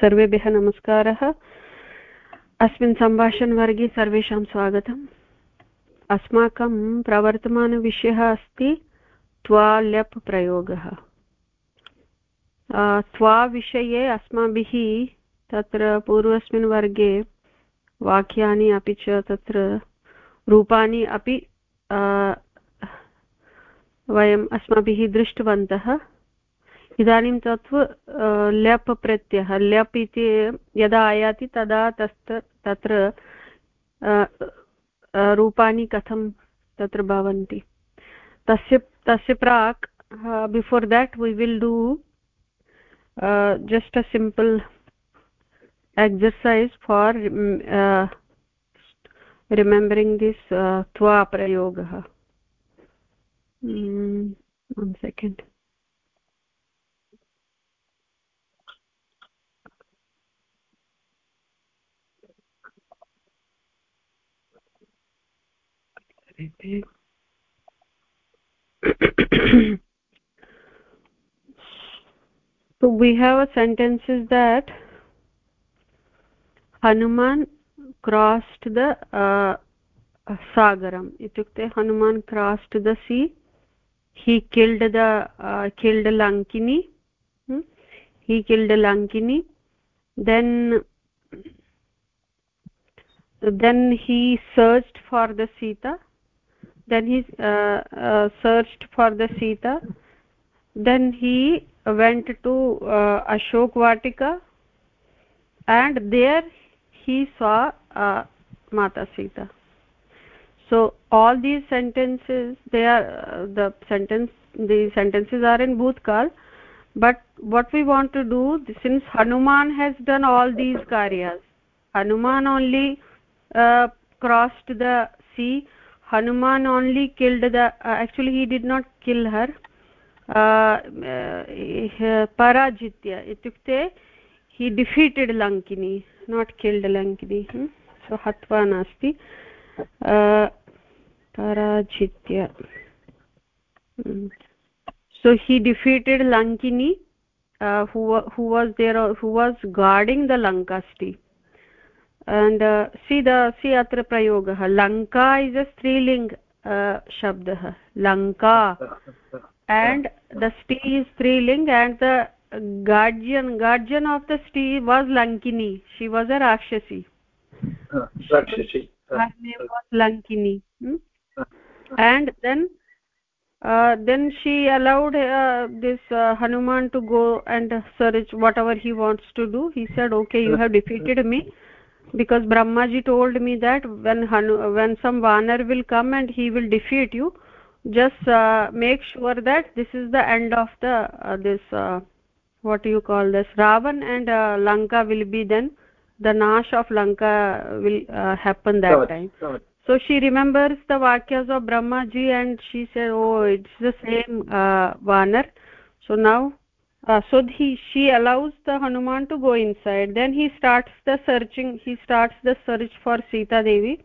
सर्वेभ्यः नमस्कारः। अस्मिन् सम्भाषणवर्गे सर्वेषां स्वागतम्। अस्माकं प्रवर्तमानविषयः अस्ति त्वा ल्यप् प्रयोगः त्वा विषये अस्माभिः तत्र पूर्वस्मिन् वर्गे वाक्यानि अपि च तत्र रूपाणि अपि वयम् अस्माभिः दृष्टवन्तः। इदानीं तत्त्व ल्यप् प्रत्ययः ल्यप् इति यदा आयाति तदा तस्त तत्र रूपाणि कथं तत्र भवन्ति। तस्य तस्य प्राक् before that we will do just a simple exercise for uh, remembering this uh, twa second so we have a sentences that hanuman crossed the uh, sagaram. Itukte hanuman crossed the sea. He killed the uh, killed lankini. Hmm? he killed lankini. Then then he searched for the sita then he uh, uh, searched for the sita. Then he went to uh, ashok vatika. And there he saw uh, mata sita. So all these sentences they are uh, the sentence the sentences are in bhutkal but what we want to do since hanuman has done all these karyas hanuman only uh, crossed the sea hanuman only killed the uh, actually he did not kill her. Parajitya itukte he defeated lankini not killed lankini. Hmm? so hatva nasti. Parajitya. Hmm. so he defeated lankini uh, who who was there who was guarding the lankasti and uh, see the see atra prayogah lanka is a striling uh, shabdah lanka. And the sti is striling and the guardian guardian of the sti was lankini. She was a rakshasi. Rakshasi. Her name was lankini. Hmm? and then uh, then she allowed uh, this uh, hanuman to go and search whatever he wants to do. He said okay you have defeated me because brahmaji told me that when Hanu, when some vanar will come and he will defeat you just uh, make sure that this is the end of the uh, this uh, what do you call this? Ravan and uh, lanka will be then the nash of lanka will uh, happen that time. so she remembers the vakyas of brahmaji and she said oh it's the same uh, vanar. So now uh, so he she allows the hanuman to go inside. Then he starts the searching he starts the search for sita devi.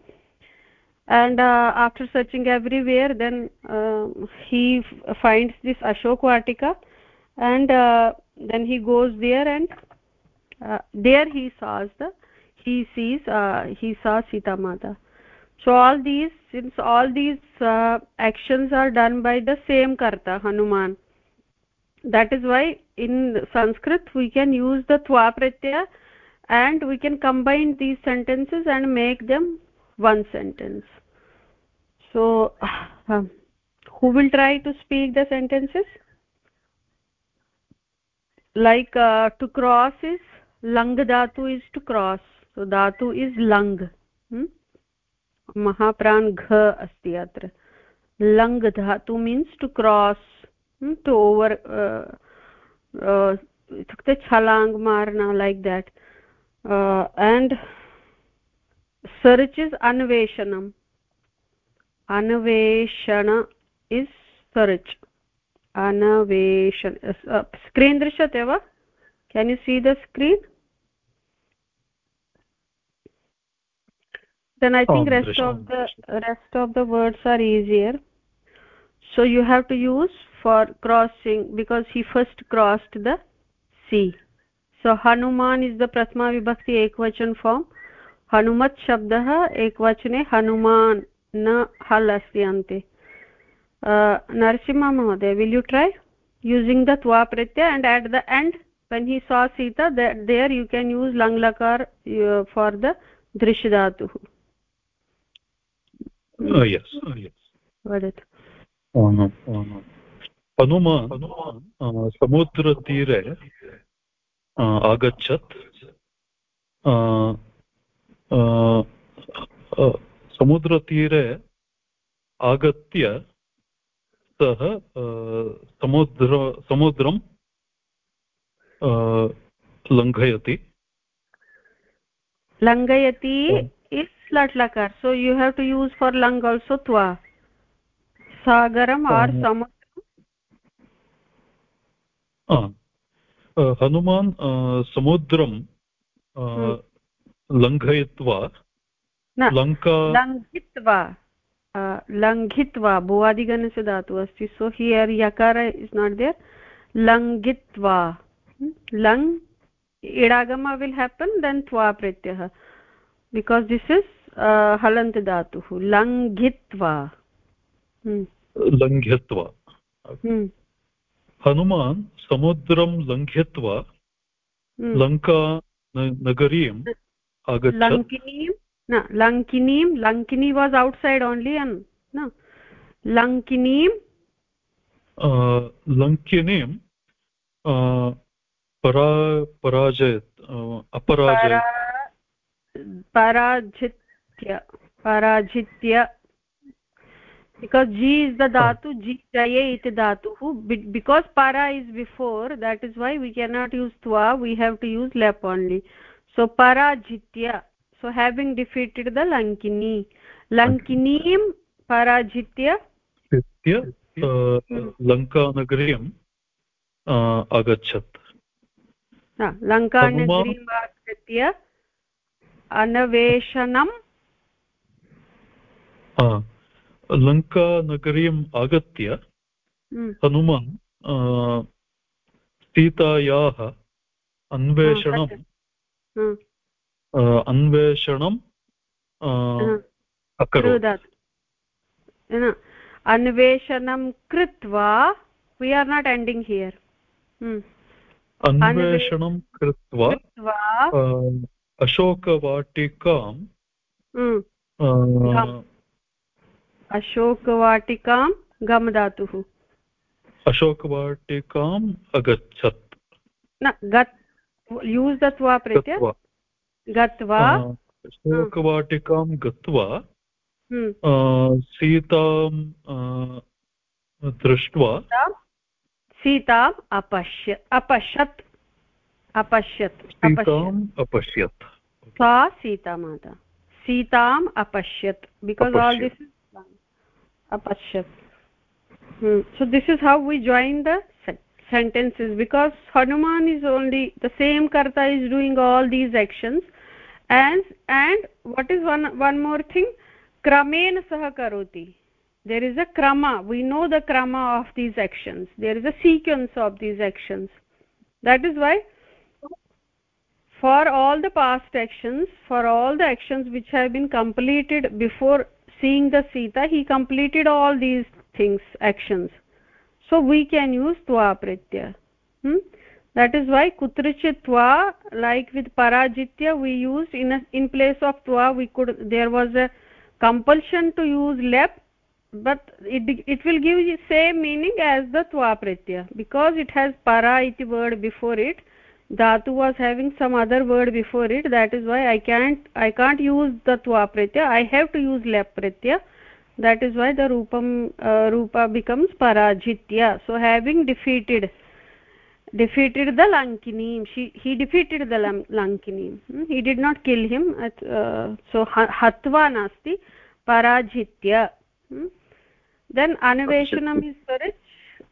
And uh, after searching everywhere then uh, he finds this ashok vatika. And uh, then he goes there and uh, there he saws the he sees he saw sita mata. So all these since all these actions are done by the same karta hanuman that is why in sanskrit we can use the twa pratyaya and we can combine these sentences and make them one sentence so uh, who will try to speak the sentences like uh, to cross is lang dhatu is to cross so dhatu is lang hmm? महाप्राण घ अस्ति अत्र लङ् धातु means to cross to over इत्युक्ते छलाङ् Marna like that uh, and search is anveshanam anveshana is search anaveshan uh, screen drishyate va can you see the screen then i think rest of the rest of the words are easier so you have to use for crossing because he first crossed the sea so hanuman is the prathama vibhakti ekvachan form hanumat shabdah ekvachane hanuman na hal asti ante uh, narsimha mahoday will you try using the twa pratyaya and at the end when he saw sita that there you can use lang lakar uh, for the drish dhatu uh, yes uh, yes वदतु हनुम समुद्रतीरे आगच्छत् समुद्रतीरे आगत्य सः समुद्र समुद्रं लङ्घयति लङ्घयति is लट् लकार so you have to use for लङ् आल्सो त्वा सागरम् समुद्र हनुमान् समुद्रं लङ्घयित्वा लङ्का लङ्घित्वा लङ्घित्वा भुवादिगणस्य धातुः अस्ति सो हियर् यकार इस् नाट् देयर् लङ्घित्वा लङ् इडागम विल् हेपन् देन् त्वा प्रत्ययः बिकास् दिस् इस् हलन्त धातुः लङ्घित्वा लङ्घ्यत्वा हनुमान् समुद्रं लङ्घ्यत्वा लङ्का नगरीम् आगच्छत् लङ्किनीं न लङ्किनीं लङ्किनी वास् औट्सैड् ओन्लि अन् न लङ्किनीं। लङ्किनीं परा पराजयत् अपराजयत्। पराजित्य पराजित्य because ji is the oh. dhatu ji jaye iti datu. because para is before that is why we cannot use tva we have to use lep only. So para jitya. So having defeated the lankini. Lankinim para jitya. Uh, lankanagrim uh, agachat. Ha lankanagrim agritya anavešanam uh, लङ्कानगरीम् आगत्य हम्म। हनुमान् सीतायाः अन्वेषणम् अन्वेषणम् अकरोत्। अन्वेषणं कृत्वा we are not ending here अन्वेषणं कृत्वा अशोकवाटिकां अशोकवाटिकां गम धातुः अशोकवाटिकाम् अगच्छत्। न गत् यूस् दत्वा प्रत्य? गत्वा। अशोकवाटिकां गत्वा। सीतां दृष्ट्वा। सीताम् अपश्य अपश्यत्। अपश्यत् सीताम् अपश्यत्। सा सीता माता। सीताम् अपश्यत्। Because all this apashyat hmm. so this is how we join the sentences because hanuman is only the same karta is doing all these actions. And and what is one one more thing? Kramen sah karoti. There is a krama. We know the krama of these actions. There is a sequence of these actions. That is why for all the past actions for all the actions which have been completed before seeing the sita he completed all these things actions. So we can use tva pratyaya. Hmm? that is why kutrachit tva like with parajitya we used in a, in place of tva we could there was a compulsion to use lep but it it will give you same meaning as the tva pratyaya because it has para iti word before it dhatu was having some other word before it. That is why i can't i can't use the pratyaya i have to use lap pratyaya that is why the rupam uh, rupa becomes parajitya. So having defeated defeated the lankini she he defeated the lankini hmm? he did not kill him. Uh, so hatva nasti parajitya. Hmm? then anveshanam is correct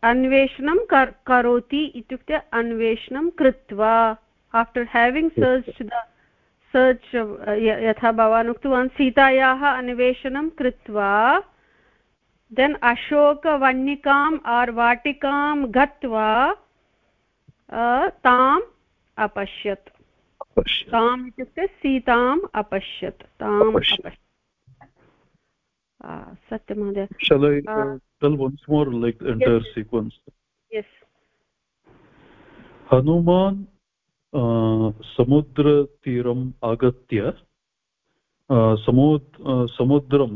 अन्वेषणं करोति इत्युक्ते अन्वेषणं कृत्वा after having search the search यथा भवान् उक्तवान् सीतायाः अन्वेषणं कृत्वा देन् अशोकवन्निकाम् आर् वाटिकां गत्वा ताम् अपश्यत्। ताम् इत्युक्ते सीताम् अपश्यत्। ताम् अपश्यत्। सत्यं महोदय। Tell once more like the entire yes. sequence yes hanuman समुद्रतीरम् आगत्य समुद् समुद्रं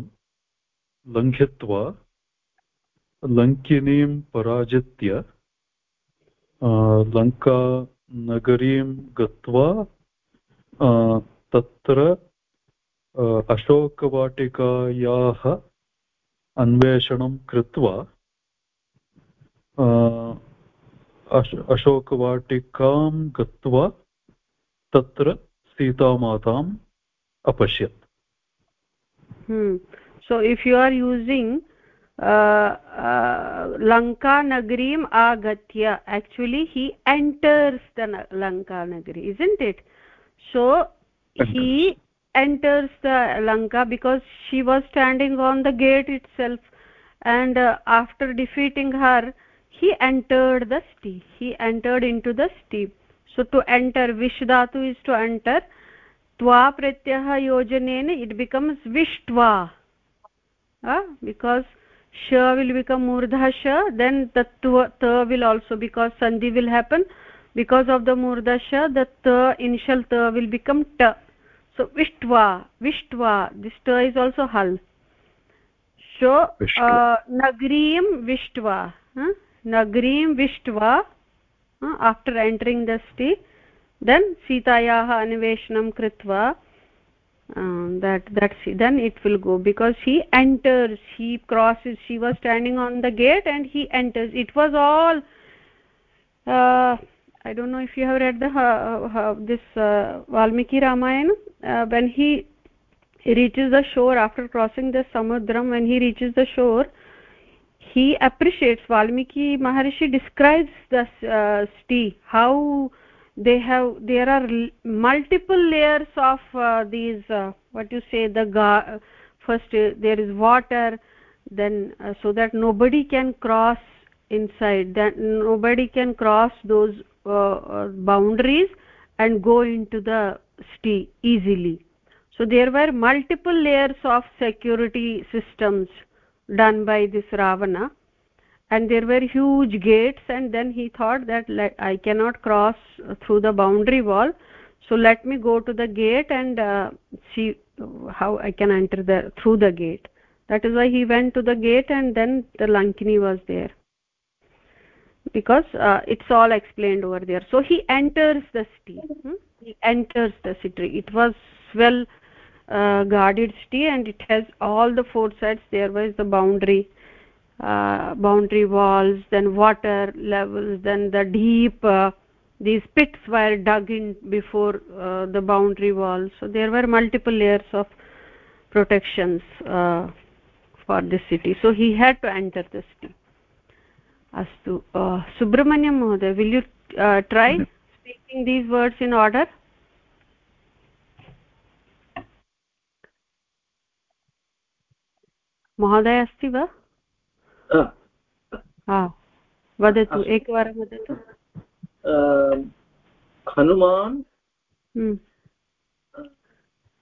लङ्घित्वा लङ्किनीं पराजित्य लङ्कानगरीं गत्वा तत्र अशोकवाटिकायाः अन्वेषणं कृत्वा अश अशोकवाटिकां गत्वा तत्र so if you are using लङ्कानगरीम् आगत्य एक्चुलि हि एण्टर्स् द लङ्कानगरी is इण्ट् it so he enters the lanka because she was standing on the gate itself. And uh, after defeating her he entered the city. He entered into the city. So to enter vishdhatu is to enter. Tva pratyah yojanena it becomes vishtva uh, because sha will become murdha sha then the ta will also because sandhi will happen. Because of the murdha sha the ta initial ta will become ta so vishtva vishtva this ta is also hal so uh, nagrim vishtva huh? nagrim vishtva uh, after entering the city then sitayah anveshanam kritva uh, that that's then it will go because he enters he crosses she was standing on the gate and he enters it was all uh, i don't know if you have read the uh, uh, this uh, valmiki ramayana uh, when he reaches the shore after crossing the samudram when he reaches the shore he appreciates valmiki maharishi describes the uh, sti how they have there are multiple layers of uh, these uh, what you say the first uh, there is water then uh, so that nobody can cross inside that nobody can cross those boundaries and go into the city easily. So there were multiple layers of security systems done by this ravana. And there were huge gates and then he thought that i cannot cross through the boundary wall. So let me go to the gate and uh, see how i can enter the through the gate. That is why he went to the gate and then the lankini was there because uh, it's all explained over there. So he enters the city. Hmm? he enters the city. It was well uh, guarded city and it has all the four sides. There was the boundary uh, boundary walls then water levels then the deep uh, these pits were dug in before uh, the boundary wall. So there were multiple layers of protections uh, for this city. So he had to enter the city अस्तु सुब्रह्मण्यं महोदय will you try speaking these words in order महोदय अस्ति वा? वदतु एकवारं वदतु। Hanuman.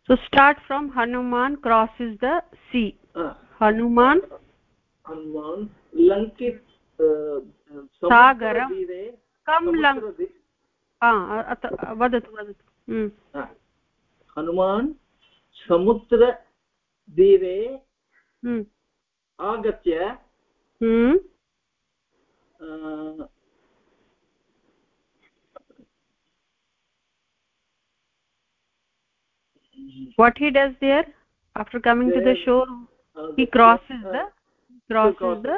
so start from hanuman crosses the sea uh, hanuman hanuman lankit सागरं कमलं वदतु वदतु हनुमान् समुद्रदीरे आगत्य what he does there after coming to the shore he crosses the क्रासिस् the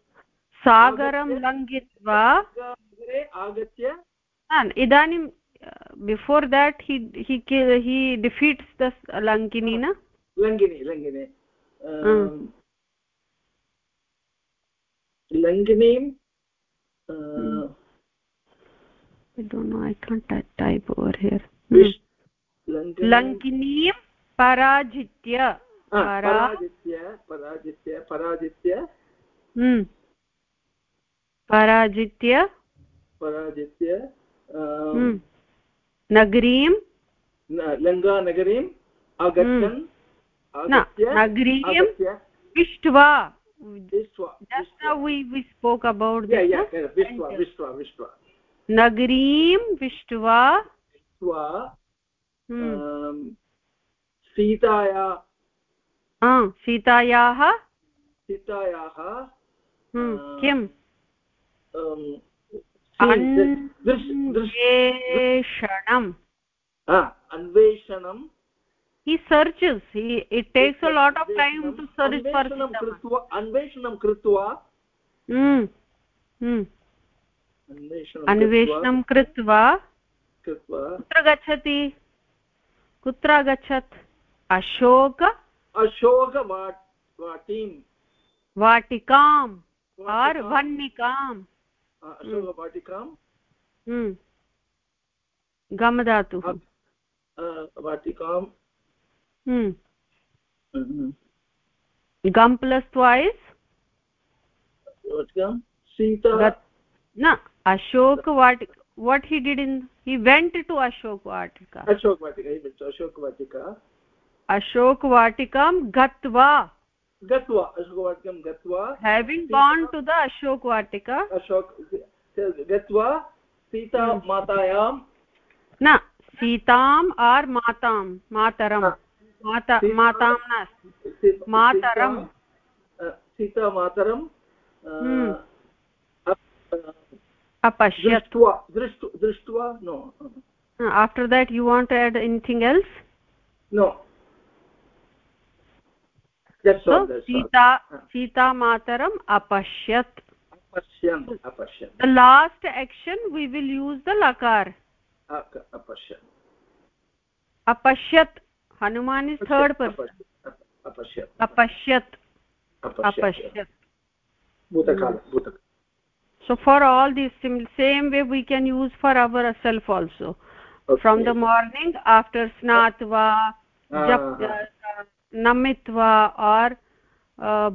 सागरं लङ्घित्वा आगत्य इदानीं बिफोर् देट् हि डिफीट्स् द लङ्किनी न लङ्गिनी लङ्गिनी Mm. लङ्गिनीं I don't know, I can't ty- type over here. लङ्किनीं पराजित्य परा पराजित्य पराजित्य पराजित्य Hmm. पराजित्य? पराजित्य Hmm. नगरीं न- लङ्कानगरीम् आगच्छन् न आगत्य नगरीं विष्ट्वा। नगरीं विष्ट्वा। सीताया। सीतायाः? सीतायाः. किम् दृश्- दृश्- अन्वेषणम्। हा, अन्वेषणं। He searches. He it takes a lot of time to search for अन्वेषणं Sita. कृत्वा अन्वेषणं कृत्वा hmm hmm अन्वेषणं अन्वेषणं कृत्वा कुत्र गच्छति? कुत्र अगच्छत् अशोक अशोकवाटीं वाटिकाम्। और वह्निकाम् अशोकवाटिकां hmm गम धातुः अ, वाटिकां hmm mhm, गम वाटिकां सीता न Ashok वाटिक what he did in he went to ashok vatika Ashok Vatika Ashok Vatika ashok vatikam gatva गत्वा अशोकवाटिकां गत्वा having gone to the ashok vatika Ashok गत्वा सीता Hmm. मातायां न सीताम् और मातां मातरं. माता मातां नास्ति सीता- मातरं। सीता मातरं Hmm. अपश्यत् दृष्ट्वा no that you want to add anything else no That's so all, that's all. Sita Ah. मातरम् अपश्यत् अपश्यन् अक- अपश्यन् apashyat hanuman is third person अपश्यन् अपश्यन् apashyat अपश्यन् apashyat भूतकाल भूतकाल so for all these same way we can use for ourself also okay. from the morning after snatva jap नमित्वा और्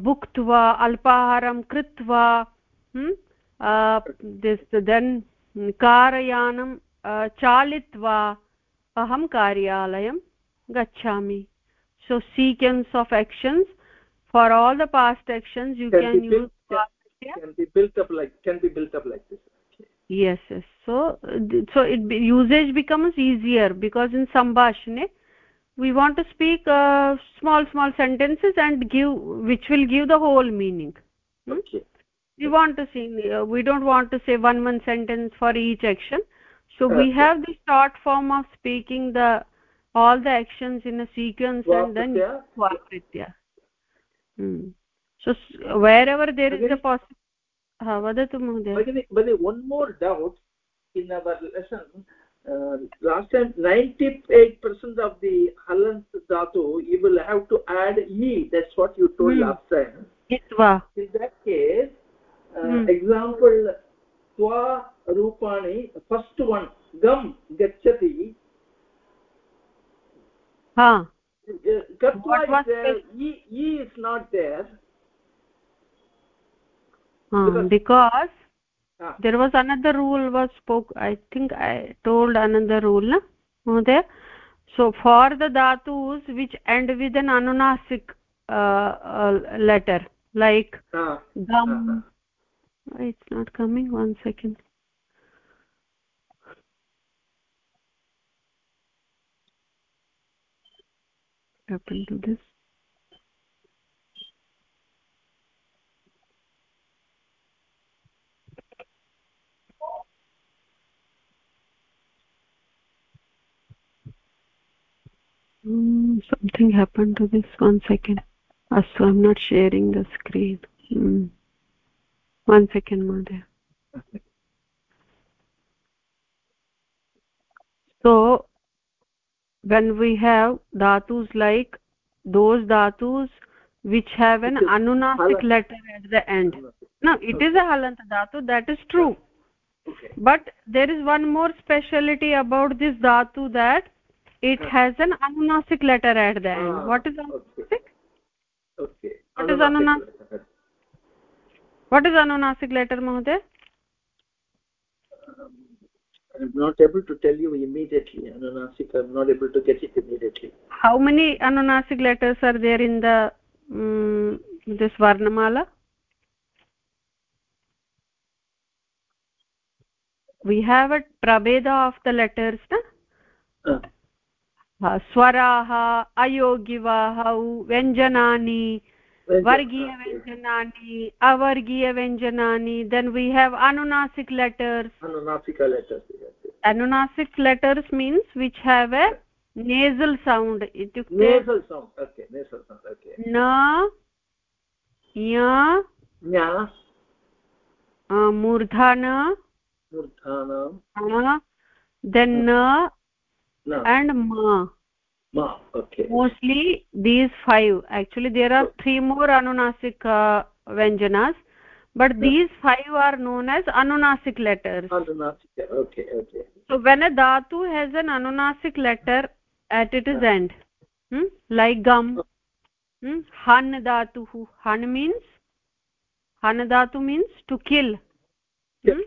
भुक्त्वा अल्पाहारं कृत्वा देन् कारयानं चालित्वा अहं कार्यालयं गच्छामि. So sequence of actions for all the past actions you can use so so it usage becomes easier because in सम्भाषणे we want to speak uh, small small sentences and give which will give the whole meaning. Hmm? okay. We want to see uh, we don't want to say one one sentence for each action. So we have the short form of speaking the all the actions in a sequence and then swakritya hmm. so wherever there is a possible ha vadatu mahoday Bhagini, Bhagini, one more doubt in our lesson. Uh, last time, 98% of the halant dhatu, you will have to add e. That's what you told Hmm. last time. hitva In that case, uh, Hmm. example, twa rupani, first one, gam gachati, ha gatva is there, e, e is not there. ha Because- because Ah, Ah. there was another rule was spoke i think i told another rule na? Mohdaya so for the dhatus which end with an anunasik uh, uh, letter like ah. uh, gam ah, it's not coming? One second. Happened to this. Mm, something happened to this one second. Astu i'm not sharing the screen. Mm. one second mother so when we have dhatus like those dhatus which have an anunasik letter at the end. No it is a halant dhatu that is true. Okay. But there is one more speciality about this dhatu that it has an anunasik letter at the end. Ah, what is anunasik okay. What is anunasik? what is anunasik letter mahoday Um, i'm not able to tell you immediately. Anunasik i'm not able to get it immediately. How many anunasik letters are there in the um, this varnamala? We have a prabheda of the letters na? Uh, स्वराः अयोगिवाहौ व्यञ्जनानि वर्गीयव्यञ्जनानि अवर्गीयव्यञ्जनानि then we have अनुनासिक् letters अनुनासिक् letters means which have a nasal sound इत्युक्ते न nasal sound okay nasal sound okay na ya nya murdhana murdhanam then na na and ma. Ma okay. Mostly these five. Actually there are three more anunasik uh, vyanjanas but Yeah. these five are known as anunasik letters. Anunasika okay okay. So when a dhatu has an anunasik letter at its end hmm? like gum hmm? han dhatu han means han dhatu means to kill hmm?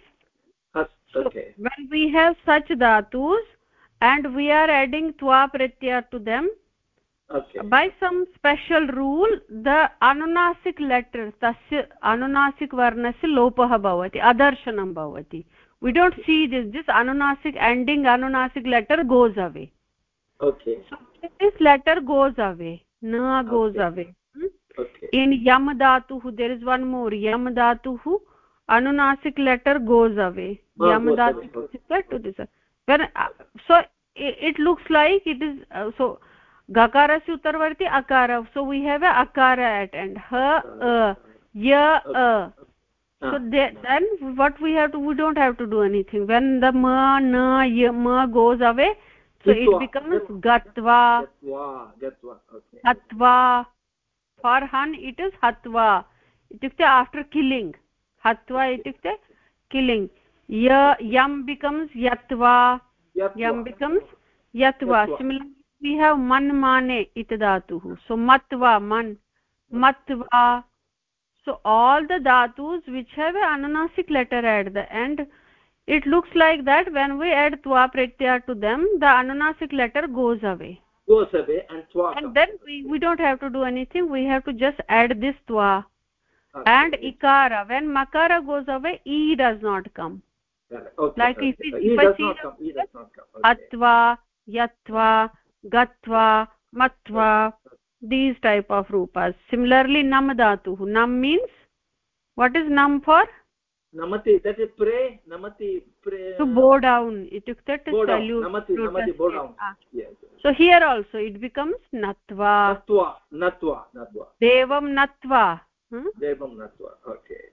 Has, So, okay when we have such dhatus and we are adding twa pratyaya to them. Okay. By some special rule the anunasik letters tasya anunasik varnasya lopah bhavati adarshanam bhavati. We don't see this. This anunasik ending anunasik letter goes away. Okay. So this letter goes away. Na goes Okay. away. Hmm? okay. In yam dhatuh there is one more. Yam dhatuh anunasik letter goes away. Ah, yam goes dhatu okay. is equal to this when uh, so it, it looks like it is uh, so gakarasya uttarvarti akara. So we have a akara at end. Ha uh, ya uh. so Ah, there, then what we have to we don't have to do anything. When the ma na ya ma goes away so it becomes gatva. Gatva gatva okay. Hatva. For han it is hatva. Itukte after killing. Hatva itukte killing ya yam becomes yatva Yatva. yam becomes yatva Yatva. similarly we have man mane it dhatuh so matva man matva so all the dhatus which have a ananasik letter at the end it looks like that when we add twa pratyaya to them the ananasik letter goes away goes away and then we, we don't have to do anything we have to just add this twa Okay. and ikara when makara goes away e does not come like if अत्वा यत्वा गत्वा मत्वा these type of rupas. Similarly nam nam means what is nam for? Namati that is pray namati pray to bow down. It took that to salute namati bow down. Ah. So here also it becomes natva natva natva natva devam natva hmm? devam natva okay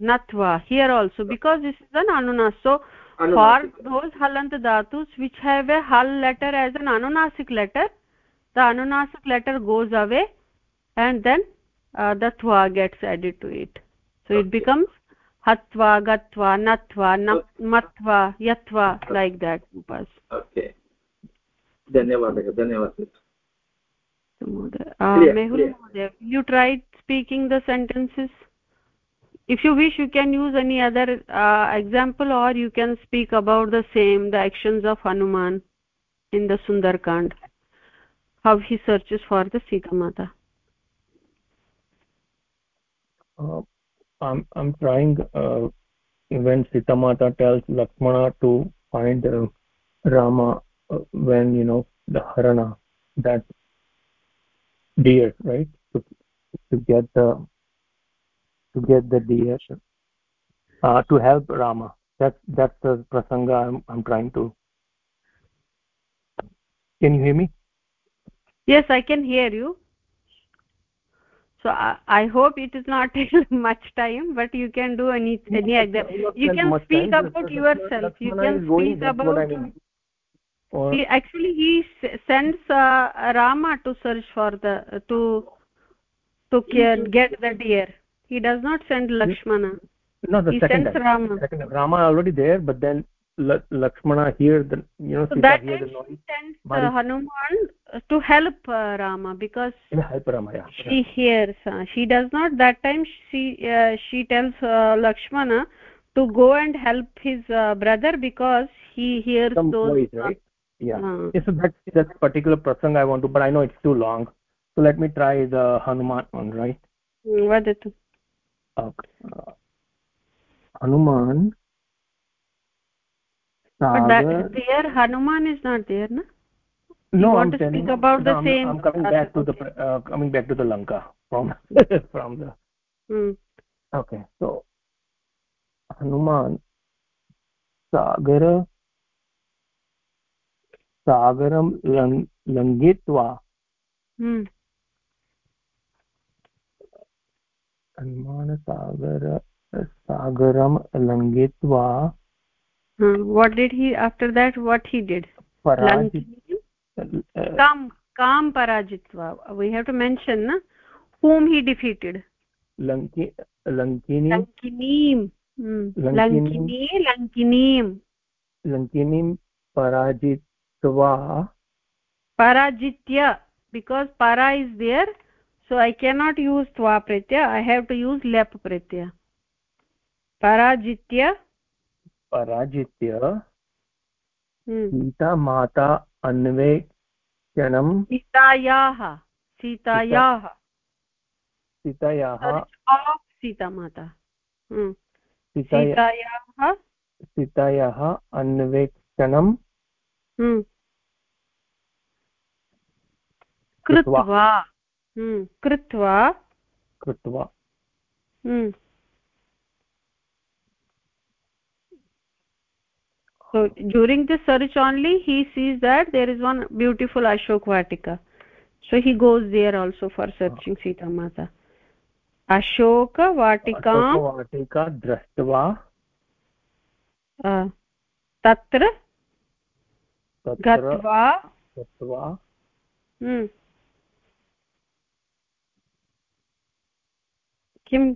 natva here also because this is an anunas so for Anunasika. those halant dhatus which have a hal letter as an anunasik letter the anunasik letter goes away and then uh, the tva gets added to it so it Okay. becomes hatva gatva natva na- Okay. matva yatva like that upas okay धन्यवादः धन्यवादः uh, Clear, mehul clear. Mahodaya, will you if you wish you can use any other uh, example or you can speak about the same the actions of hanuman in the sundarkand how he searches for the sita mata. Uh, i'm i'm trying uh, when sita mata tells lakshmana to find uh, rama uh, when you know the harana that deer right? To, to get the to get the deer uh, to help rama. That's that's the prasanga i'm, I'm trying to. Can you hear me? Yes i can hear you. So I, I hope it is not much time but you can do any any you can speak time, about yourself. you can speak about I mean. or he, actually he sends uh, rama to search for the to to get the deer he does not send lakshmana. no the he second sends time. rama. Second rama already there but then lakshmana here the you know so that hear the noise. sends uh, hanuman to help uh, rama because help rama yeah. she hears uh, she does not that time she uh, she tells uh, lakshmana to go and help his uh, brother because he hears Some those voice, right? yeah. Uh, so that that particular prasang i want to but i know it's too long. So let me try the hanuman one right? Vadatu okay uh, hanuman but that, there hanuman is not there no no want I'm to speak about no, the I'm, same i'm coming back to okay. the uh, coming back to the lanka from from the hmm. okay so hanuman sagar सागरं लङ्घित्वा हनुमानसागर सागरं लङ्घित्वा what did he after that what he did kam kam parajitva we have to mention na whom he defeated lanki lankini lankinim lankini lankinim lankinim parajitva parajitya because para is there so i cannot use tva pratyaya i have to use lep pratyaya parajitya parajitya Sita माता अन्वेषणं सीतायाः सीतायाः सीतायाः सीता माता सीतायाः सीतायाः अन्वेषणं कृत्वा कृत्वा कृत्वा so during the search only he sees that there is one beautiful ashok vatika so he goes there also for searching sita mata ashok vatika vatika drashtva tatra गत्वा किं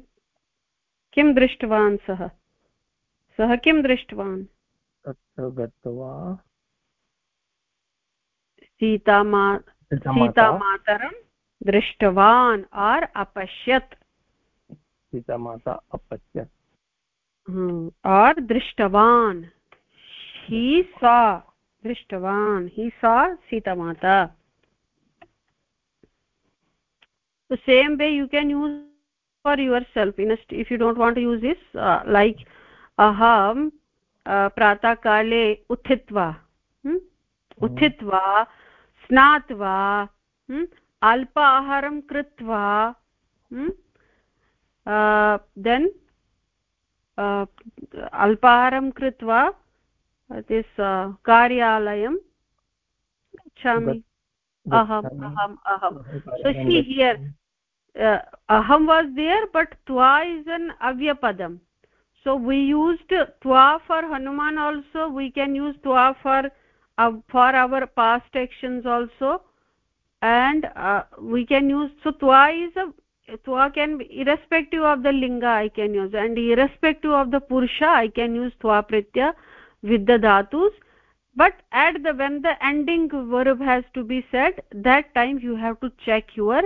किं दृष्टवान् सः? सः किं दृष्टवान्? तत्र गत्वा सीतामा सीतामातरं दृष्टवान् आर् अपश्यत्। सीतामाता अपश्यत्। आर् दृष्टवान्। ही सा दृष्टवान्। ही सा Sitamata same way you can use for yourself in a if you don't want to use this uh, like aham प्रातःकाले उत्थित्वा उत्थित्वा स्नात्वा अल्प आहारं कृत्वा देन् अल्पाहारं कृत्वा दिस् कार्यालयं गच्छामि अहम् अहम् अहं so see here uh, aham was there but twa is an avyapadam so we used twa for hanuman also. We can use twa for uh, for our past actions also. And uh, we can use so twa is a twa can be irrespective of the linga i can use. And irrespective of the purusha i can use twa pritya with the dhatus. But at the when the ending verb has to be said that time you have to check your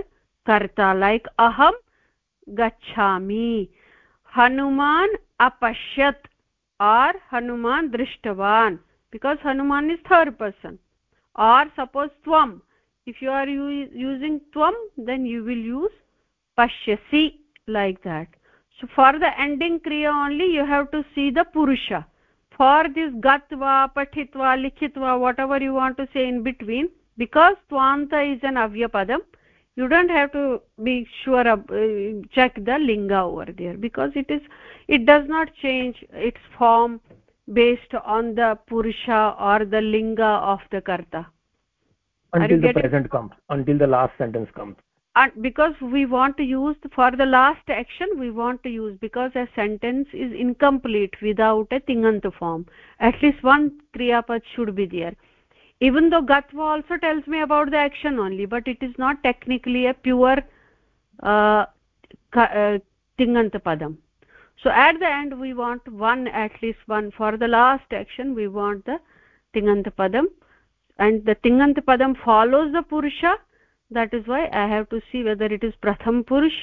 कर्ता like अहं गच्छामि। हनुमान् अपश्यत् or Hanuman दृष्टवान् because Hanuman is third person or suppose त्वम् if you are using त्वं then you will use पश्यसि like that so for the ending क्रिया only you have to see the पुरुष for this गत्वा पठित्वा लिखित्वा whatever you want to say in between because त्वान्त is an अव्यपदम् you don't have to be sure of, uh, check the linga over there because it is it does not change its form based on the purusha or the linga of the karta. Until the present comes until the last sentence comes. And because we want to use for the last action we want to use because a sentence is incomplete without a tinganta form. At least one kriya pad should be there even though gatva also tells me about the action only but it is not technically a pure uh, uh, padam so at the end we want one at least one. For the last action we want the tinganta padam and the tinganta padam follows the purusha. That is why i have to see whether it is pratham purush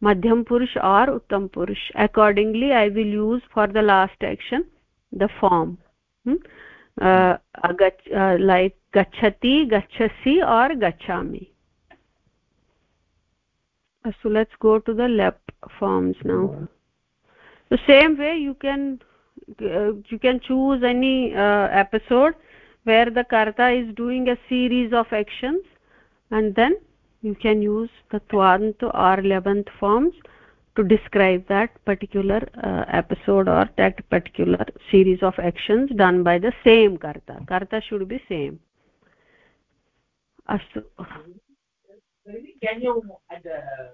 madhyam purush or uttam purush. Accordingly i will use for the last action the form. Hmm? Uh, uh, like gachati gachasi or gachami? So let's go to the lep forms now. The same way you can uh, you can choose any uh, episode where the karta is doing a series of actions and then you can use the twant or lebant forms to describe that particular uh, episode or that particular series of actions done by the same karta. Karta should be same. Astu can you and uh,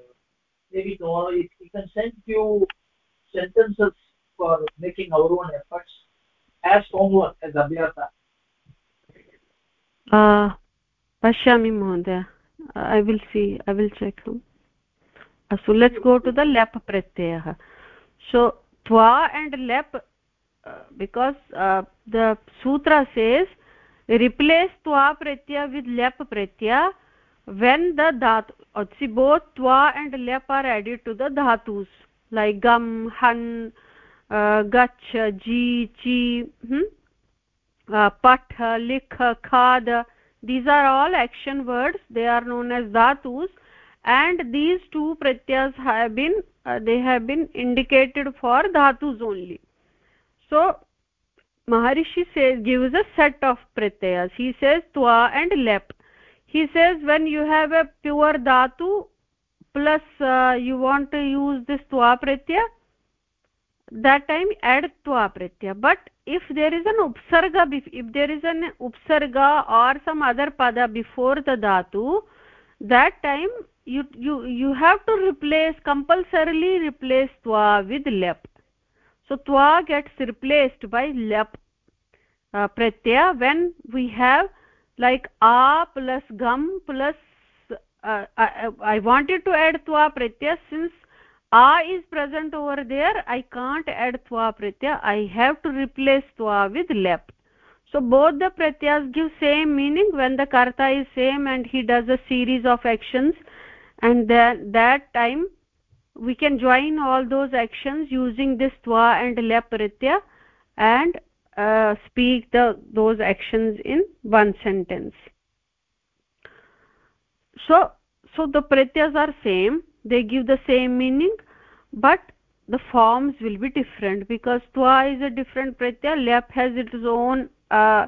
maybe no you can send you sentences for making our own efforts. As homework as abhyasa uh pashyami mohdaya i will see i will check him so let's go to the lep pratyayah so twa and lep uh, because uh, the sutra says replace twa pratyaya with lep pratyaya when the dhatu see both twa and lep are added to the dhatus like gam han uh, gach ji chi hmm? uh, pat likh khad these are all action words. They are known as dhatus and these two pratyas have been uh, they have been indicated for dhatus only. So maharishi says gives a set of pratyas. He says twa and lep. He says when you have a pure dhatu plus uh, you want to use this twa pratyaya that time add twa pratyaya but if there is an upsarga if there is an upsarga or some other pada before the dhatu that time you you you have to replace compulsorily replace twa with lep so twa gets replaced by lep uh, pratyaya when we have like a plus gam plus uh, I, I wanted to add twa pratyaya. Since a is present over there i can't add twa pratyaya. I have to replace twa with lep so both the pratyas give same meaning when the karta is same and he does a series of actions and then that time we can join all those actions using this twa and lep pratyaya and uh, speak the those actions in one sentence. So so the pratyas are same. They give the same meaning but the forms will be different because twa is a different pratyaya lep has its own uh,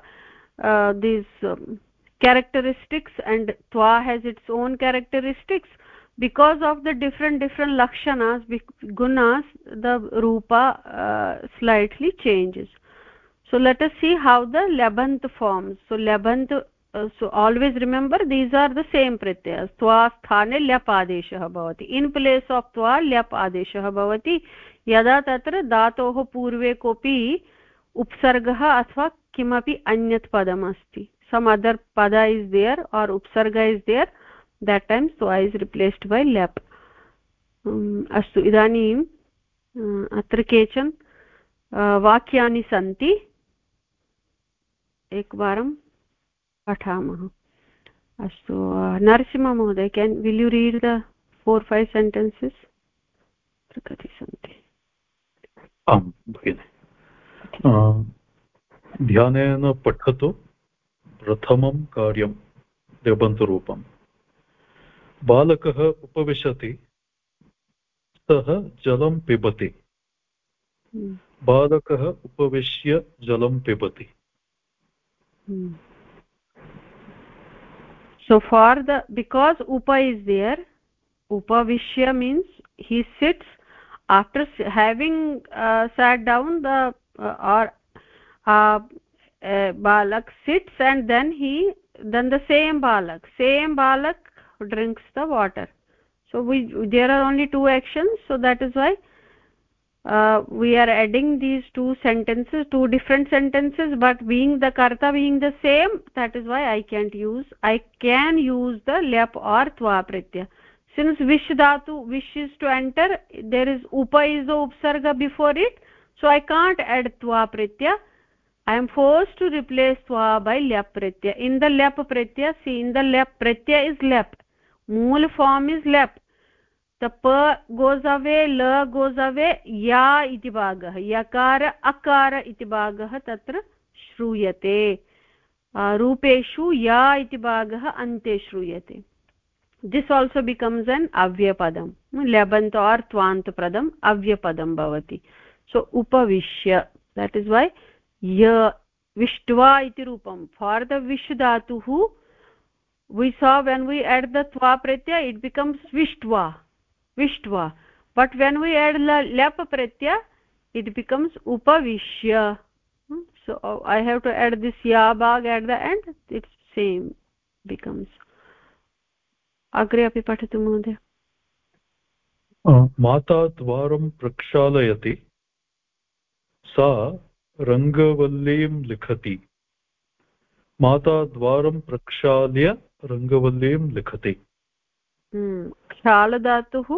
uh, these um, characteristics and twa has its own characteristics because of the different different lakshanas gunas the rupa uh, slightly changes so let us see how the labant forms so labant uh, so always remember these are the same pratyas twa sthane lyap adeshah bhavati in place of twa lyap adeshah bhavati यदा तत्र धातोः पूर्वे कोऽपि उपसर्गः अथवा किमपि अन्यत् पदम् अस्ति some other pada is there or upsarga is there that time swa is replaced by lap. अस्तु इदानीं अत्र केचन वाक्यानि सन्ति. एकवारं पठामः. अस्तु नरसिंहमहोदय can will you read the four five sentences कति सन्ति. आम् भगिनि. ध्यानेन पठतु प्रथमं कार्यं देवन्तरूपम् बालक उपवशति सह जल पिबति। बालक उपवेश जल पिबति। सो फॉर द बिकॉज़ उप is there उपवेश means he sits after having sat down the और बालक sits and then he then the same balak same balak drinks the water. So we there are only two actions so that is why uh, we are adding these two sentences two different sentences but being the karta being the same that is why i can't use i can use the lep or tva pratyaya since vish dhatu wishes to enter there is upa is the upsarga before it so i can't add tva pratyaya i am forced to replace tva by lep pratyaya in the lep pratyaya see in the lep pratyaya is lep mool form is lep the pa goes away la goes away, ya iti bhagah. Yakara, akara iti bhagah tatra श्रूयते रूपेषु या इति भागः अन्ते श्रूयते this also becomes an अव्यपदं लबन्त or त्वान्त पदम् अव्यपदं भवति सो उपविश्य देट् इस् वै य विष्ट्वा इति रूपं फार् द विश् धातुः we saw when we add the twa pratyaya it becomes vishtva vishtva but when we add the lap pratyaya it becomes upavishya hmm? so uh, i have to add this ya bag at the end it's same becomes अग्रे अपि पठतु महोदय माता द्वारं प्रक्षालयति सा रङ्गवल्लीं लिखति माता द्वारं प्रक्षाल्य रङ्गवल्लीं लिखति। शालधातुः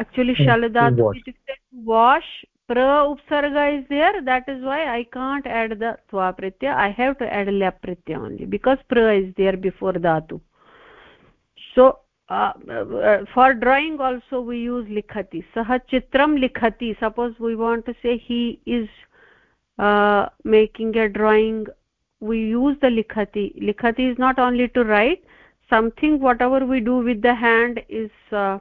एक्चुलि hmm, शालधातु इत्युक्ते वाश् प्र उपसर्ग is there that is why I can't add the त्वा प्रत्य ऐ हेव् टु एड् लेप् प्रत्य ओन्लि बिकास् प्र इस् देयर् बिफोर् धातु so for drawing also we use लिखति. सः चित्रं लिखति. Suppose we want to say he is making a drawing we use the likhati. Likhati is not only to write something whatever we do with the hand is uh,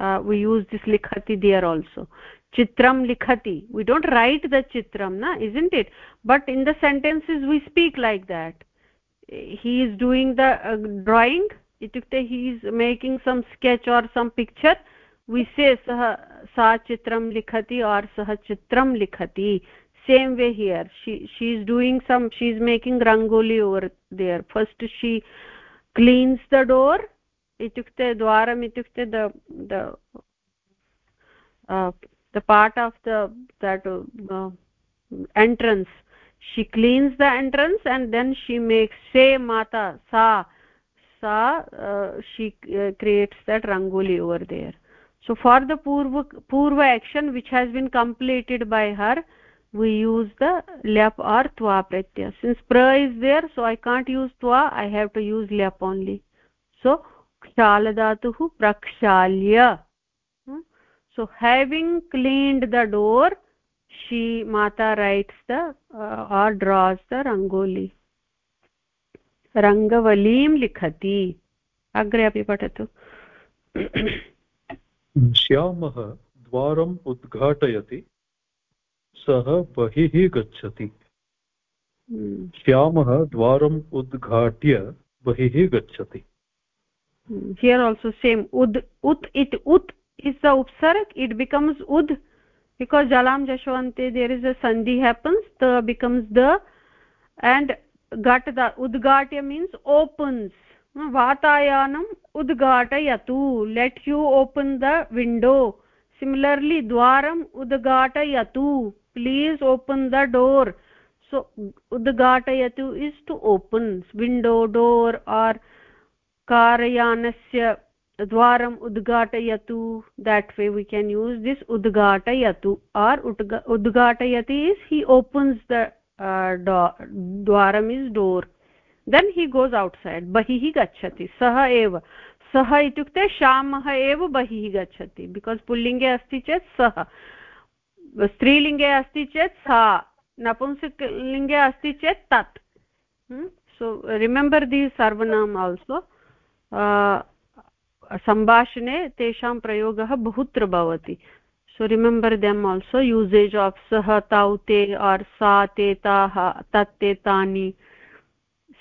uh, we use this likhati there also. Chitram likhati. We don't write the chitram na isn't it? But in the sentences we speak like that. He is doing the uh, drawing. Itukte he is making some sketch or some picture. We say sah sa chitram likhati or sah chitram likhati same way here. She she is doing some she is making rangoli over there. First she cleans the door itukte dwaram itukte the the uh, the part of the that uh, entrance. She cleans the entrance and then she makes say mata sa sa uh, she uh, creates that rangoli over there. So for the purva purva action which has been completed by her we use the lap or twa pratyaya since pra is there so i can't use twa i have to use lap only so kshaladatuh prakshalya hmm? so having cleaned the door she mata writes the uh, or draws the rangoli रङ्गवलीं लिखति अग्रे अपि पठतु श्यामः द्वारम् उद्घाटयति सः बहिः गच्छति। हम्म। श्यामः द्वारम् उद्घाट्य बहिः गच्छति। हियर् आल्सो सेम् उद् उत् इत् उत् इस् द उपसर्ग इट् बिकम्स् उद् बिकास् जलां जशवन्ते देर् इस् अ सन्धि happens the becomes the end घट द उद्घाट्य मीन्स् ओपन्स् वातायानम् उद्घाटयतु let you open the window similarly dwaram udgatayatu please open the door so उद्घाटयतु is to open window door or कारयानस्य द्वारम् उद्घाटयतु that way we can use this उद्घाटयतु or उद्घाटयति is he opens the द्वारम् is door then he goes outside बहिः गच्छति सः एव सः इत्युक्ते श्यामः एव बहिः गच्छति बिकास् पुल्लिङ्गे अस्ति चेत् सः स्त्रीलिङ्गे अस्ति चेत् सा, नपुंसकलिङ्गे अस्ति चेत् तत्। सो रिमेम्बर् दि सर्वनाम् आल्सो सम्भाषणे तेषां प्रयोगः बहुत्र भवति। So remember them also usage of सः, तौ, ते, आर्, सा, ते, ताः, तत्, ते, तानि।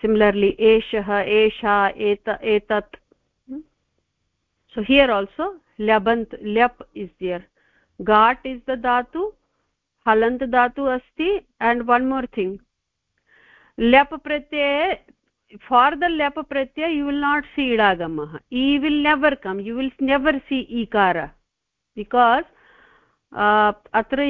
Similarly eshah esha eta etat so, here also labant lyap is there ghat is the dhatu halant dhatu asti and one more thing. Lep pratyaye for the lep pratyaye you will not see idagamah e will never come. You will never see ikara. Because अत्र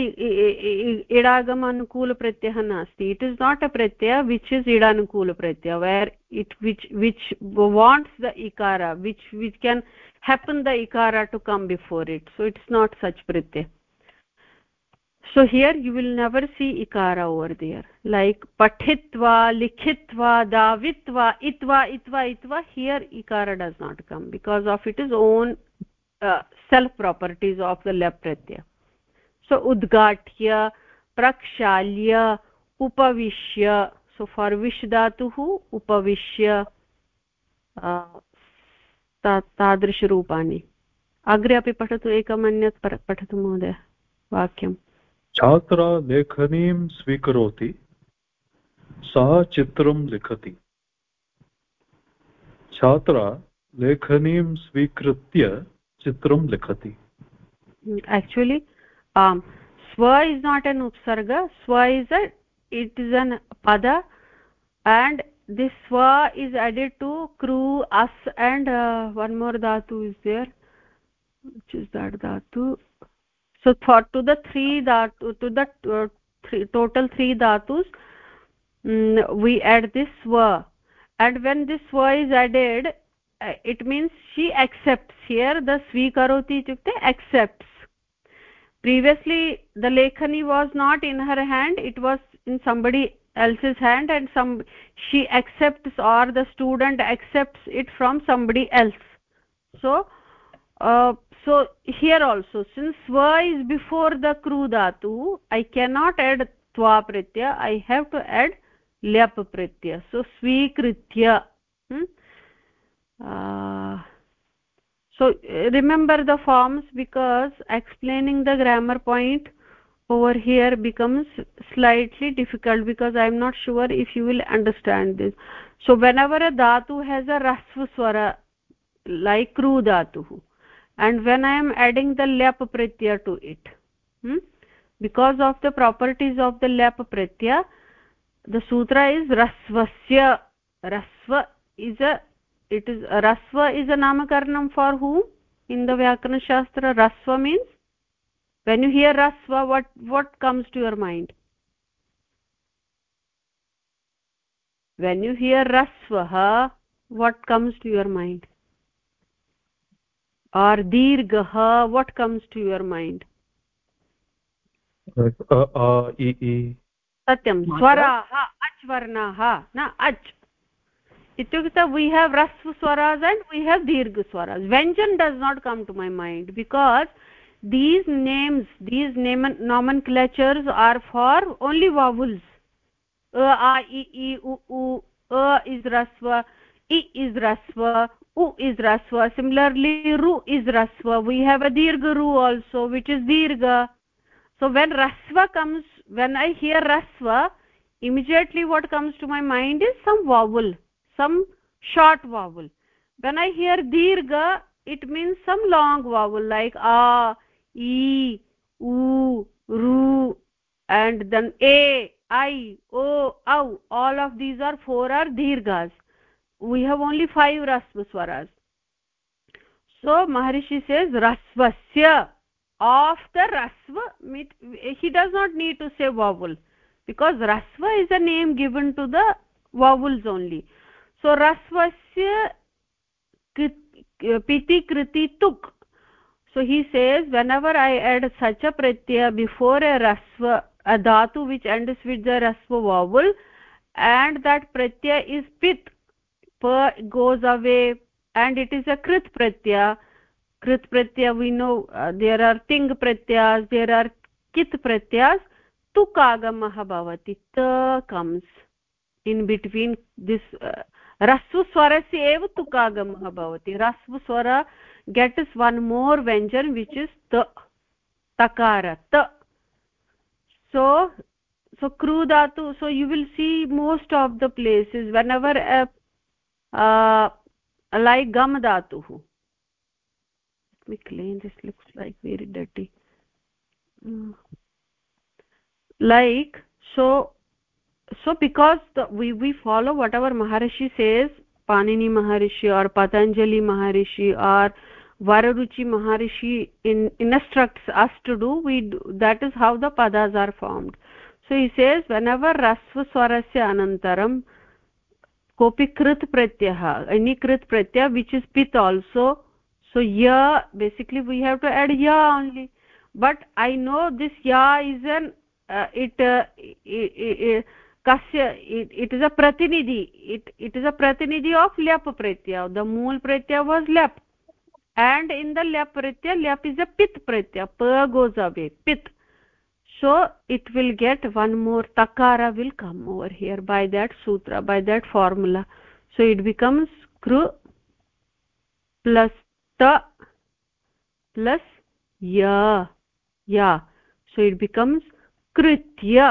इडागमनुकूलप्रत्ययः नास्ति. It is not a pratyaya which is इडानुकूलप्रत्यय where it which which wants the इकार which which can happen the इकार to come before it so it's not such Pratyaya so here you will never see ikara over there like pathitva likhitva davitva itva इत्वा इत्वा here इकार does not come because of it is own self properties of the लेप् Pratyaya so udgatya prakshalya upavishya so for vish dhatuh upavishya तादृशरूपाणि। अग्रे अपि पठतु एकमन्यत् पठतु महोदय वाक्यम्। छात्रा लेखनीं स्वीकरोति सः चित्रं लिखति। छात्रा लेखनीं स्वीकृत्य चित्रं लिखति। Actually um swa is not an upsarga swa is a it is an pada and this swa is added to kru as and uh, one more dhatu is there which is that dhatu. So for to the three dhatu to the uh, three, total three dhatus um, we add this swa and when this swa is added uh, it means she accepts. Here the svikaroti itukte accepts previously the lekhani was not in her hand. It was in somebody else's hand and some she accepts or the student accepts it from somebody else. So uh, so here also since swa is before the kru dhatu i cannot add tva pratyaya i have to add lyap pratyaya so svikritya. Hmm? uh, so remember the forms because explaining the grammar point over here becomes slightly difficult because i am not sure if you will understand this so whenever a dhatu has a rasva swara like kru dhatu and when i am adding the lyap pratyaya to it hmm? because of the properties of the lyap pratyaya the sutra is rasvasya rasva is a it is rasva is a namakarnam for whom in the vyakarana shastra rasva means when you hear rasva what what comes to your mind when you hear rasvah what comes to your mind or dirghah what comes to your mind e e satyam swaraah ach na ach ityukta we have rasva swaras and we have dirgha swaras vyanjan does not come to my mind because these names these nomenclatures are for only vowels. A a e e u u a is rasva i is rasva u is rasva. Similarly ru is rasva. We have a dirgha ru also which is dirgha. So when rasva comes when i hear rasva immediately what comes to my mind is some vowel some short vowel. When i hear dirgha it means some long vowel like a e u ru and then a i o au. All of these are four are dirghas. We have only five rasva swaras so maharishi says rasvasya of the rasva he does not need to say vowel because rasva is a name given to the vowels only so ह्रस्वस्य पिति कृति तुक् so he says whenever I add such Pratyaya before a रस्व अ धातु which and switch the रस्व vowel and that प्रत्यय is पित् प goes away and it is a कृत् प्रत्यय कृत् प्रत्यय वि नो देर् आर् तिङ् प्रत्ययास् देर् आर् कित् प्रत्ययास् तुक् आगमः भवति त कम्स् इन् बिट्वीन् दिस् रस्वस्वरस्य एव तुकागमः भवति। रस्वस्वर गेट् इस् वन् मोर् व्यञ्जन् विच् इस् तकार, त। So so क्रूधातु so you will see most of the places whenever like गम् धातुः clean like very डटि like so so because the, we we follow whatever maharishi says panini maharishi or patanjali maharishi or vararuchi maharishi in, instructs us to do we do, that is how the padas are formed so he says whenever rasva swarasya anantaram kopi krit pratyah any krit pratyah which is pit also so ya basically we have to add ya only but i know this ya is an uh, it, uh, it, it कस्य it is a प्रतिनिधि it it is a प्रतिनिधि of लेप् Pratyaya. The मूल् प्रत्यय was लेप् and in the लेप् प्रत्यय लेप् is a पित् प्रत्यय. प गोस् अवे पित् so it will get one more तकार will come over here by that सूत्र by that formula so it becomes कृ प्लस् त प्लस् य सो इट् बिकम्स् कृत्य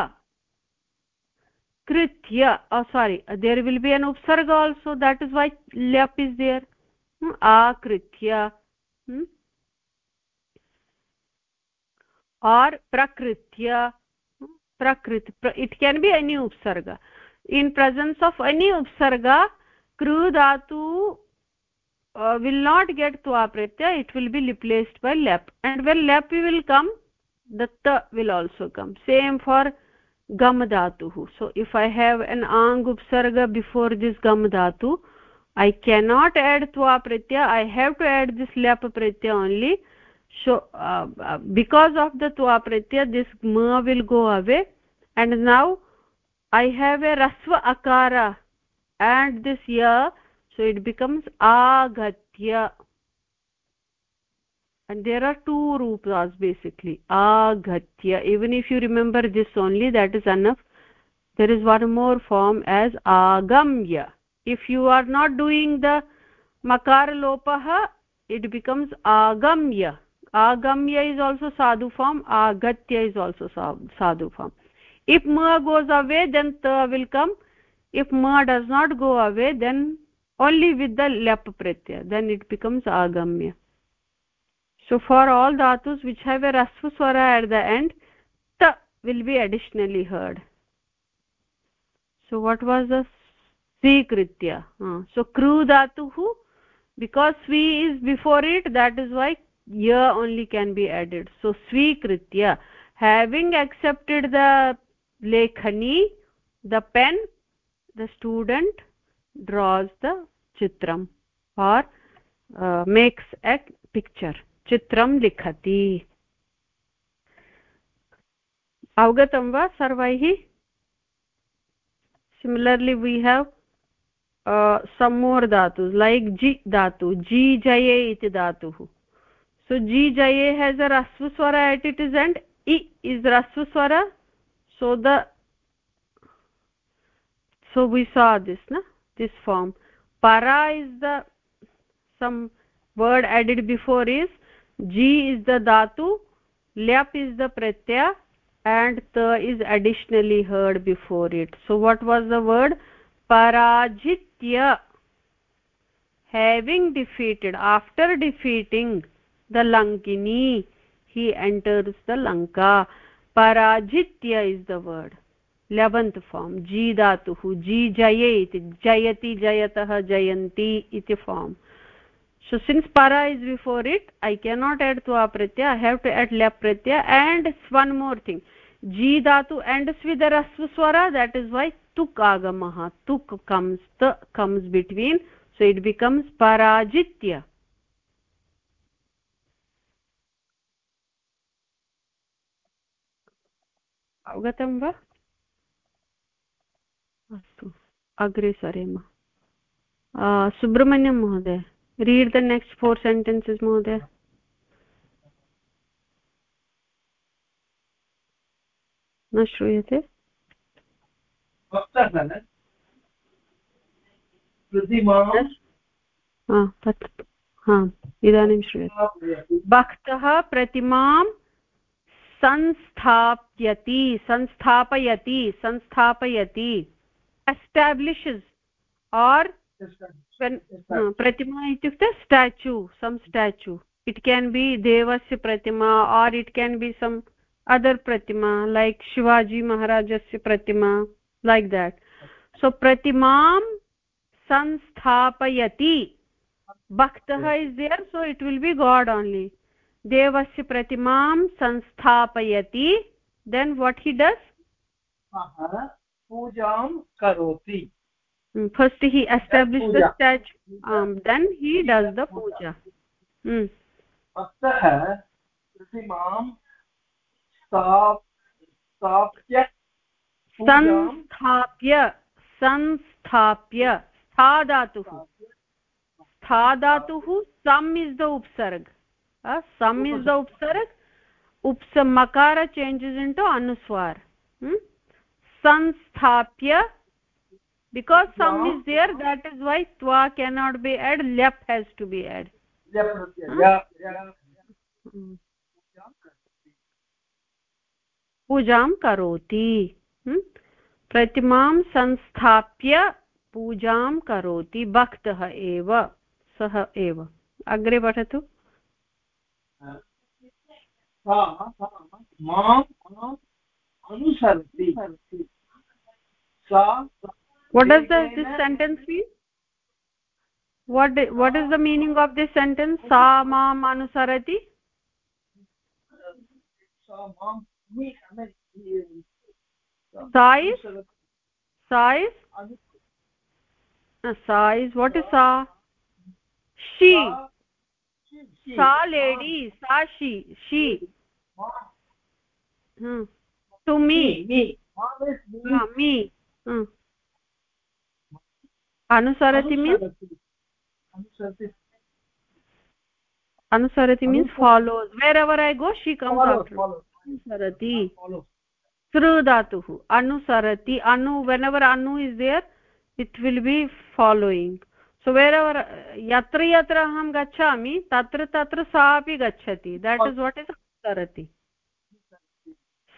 kritya oh sorry there will be an upsarga also that is why lyap is there hmm? akritya hmm? or prakritya hmm? prakrit it can be any upsarga in presence of any upsarga kru dhatu uh, will not get tva it will be replaced by lap and when lap will come the ta will also come same for gam dhatu so if i have an ang upsarga before this gam dhatu i cannot add tva pratyaya i have to add this lap pratyaya only so uh, uh, because of the tva pratyaya this ma will go away and now i have a rasva akara and this ya so it becomes agatya and there are two rupas basically. Agatya even if you remember this only that is enough. There is one more form as agamya. If you are not doing the makar lopah it becomes agamya. Agamya is also sadhu form. Agatya is also sadhu form. If ma goes away then ta will come. If ma does not go away then only with the lap pratyaya. Then it becomes agamya so for all dhatus which have a rasva swara at the end ta will be additionally heard. So what was the sikritya uh, so kru who, because svi is before it that is why ya only can be added. So svikritya having accepted the lekhani the pen the student draws the chitram or uh, makes a picture. चित्रं लिखति। अवगतं वा सर्वैः? Similarly we have some more दातु like जि दातु जि जये इति दातुः सो जि जये हेज् अ रस्वस्वर एट् इट् इस् एण्ड् इ इस् रस्वस्वर सो द सो वि सा दिस् न दिस् फार्म् परा is the some word added before is ji is the dhatu lyap is the pratyaya and ta is additionally heard before it so what was the word parajitya having defeated after defeating the lankini he enters the lanka parajitya is the word 11th form ji dhatuh ji jaye iti jayati jayatah jayanti iti form so since para is before it i cannot add tva pratyaya i have to add lap pratyaya and one more thing ji dhatu ends with rasva swara that is why tuk agamah tuk comes the comes between so it becomes parajitya अवगतं वा अस्तु अग्रे सरेम सुब्रह्मण्यं महोदय read the next four sentences mohoday. न श्रूयते इदानीं श्रूयते भक्तः प्रतिमां संस्थाप्यति संस्थापयति संस्थापयति एस्टाब्लिशस् आर् प्रतिमा इत्युक्ते स्टाच्यू सम् स्टाच्यू इट् केन् बि देवस्य प्रतिमा or it can be some other Pratima like Shivaji महाराजस्य प्रतिमा लैक् देट् सो प्रतिमां संस्थापयति भक्तः is there so it will be god only देवस्य प्रतिमां संस्थापयति देन् वट् हि डस् पूजां करोति first he establish the statue then he does the puja भक्तः प्रतिमां स्थाप्य संस्थाप्य संस्थाप्य स्था धातुः स्था धातुः सम् इस् द उपसर्ग। uh, sum is the upsarg ups makara changes into anuswar hmm? sanstapya because is there that is why twa cannot be add lep has to be add lep yeah yeah pujam पूजां करोति प्रतिमां संस्थाप्य पूजां करोति भक्तः एव सः एव अग्रे पठतु माम् अनुसरति सा what does the, this sentence mean? What what is the meaning of this sentence? Sa mam anusarati? Sa is? Uh, sa size size what is sa. she. Sa. Lady. Sa she. She. Hmm. To me. Me. Me. Ah, hmm. अनुसरति means अनुसरति means follows wherever I go she comes अनुसरति सृ धातुः अनुसरति अनु whenever Anu is there it will be following so wherever यत्र यत्र अहं गच्छामि तत्र तत्र सा अपि गच्छति देट् इस् वाट् इस् अनुसरति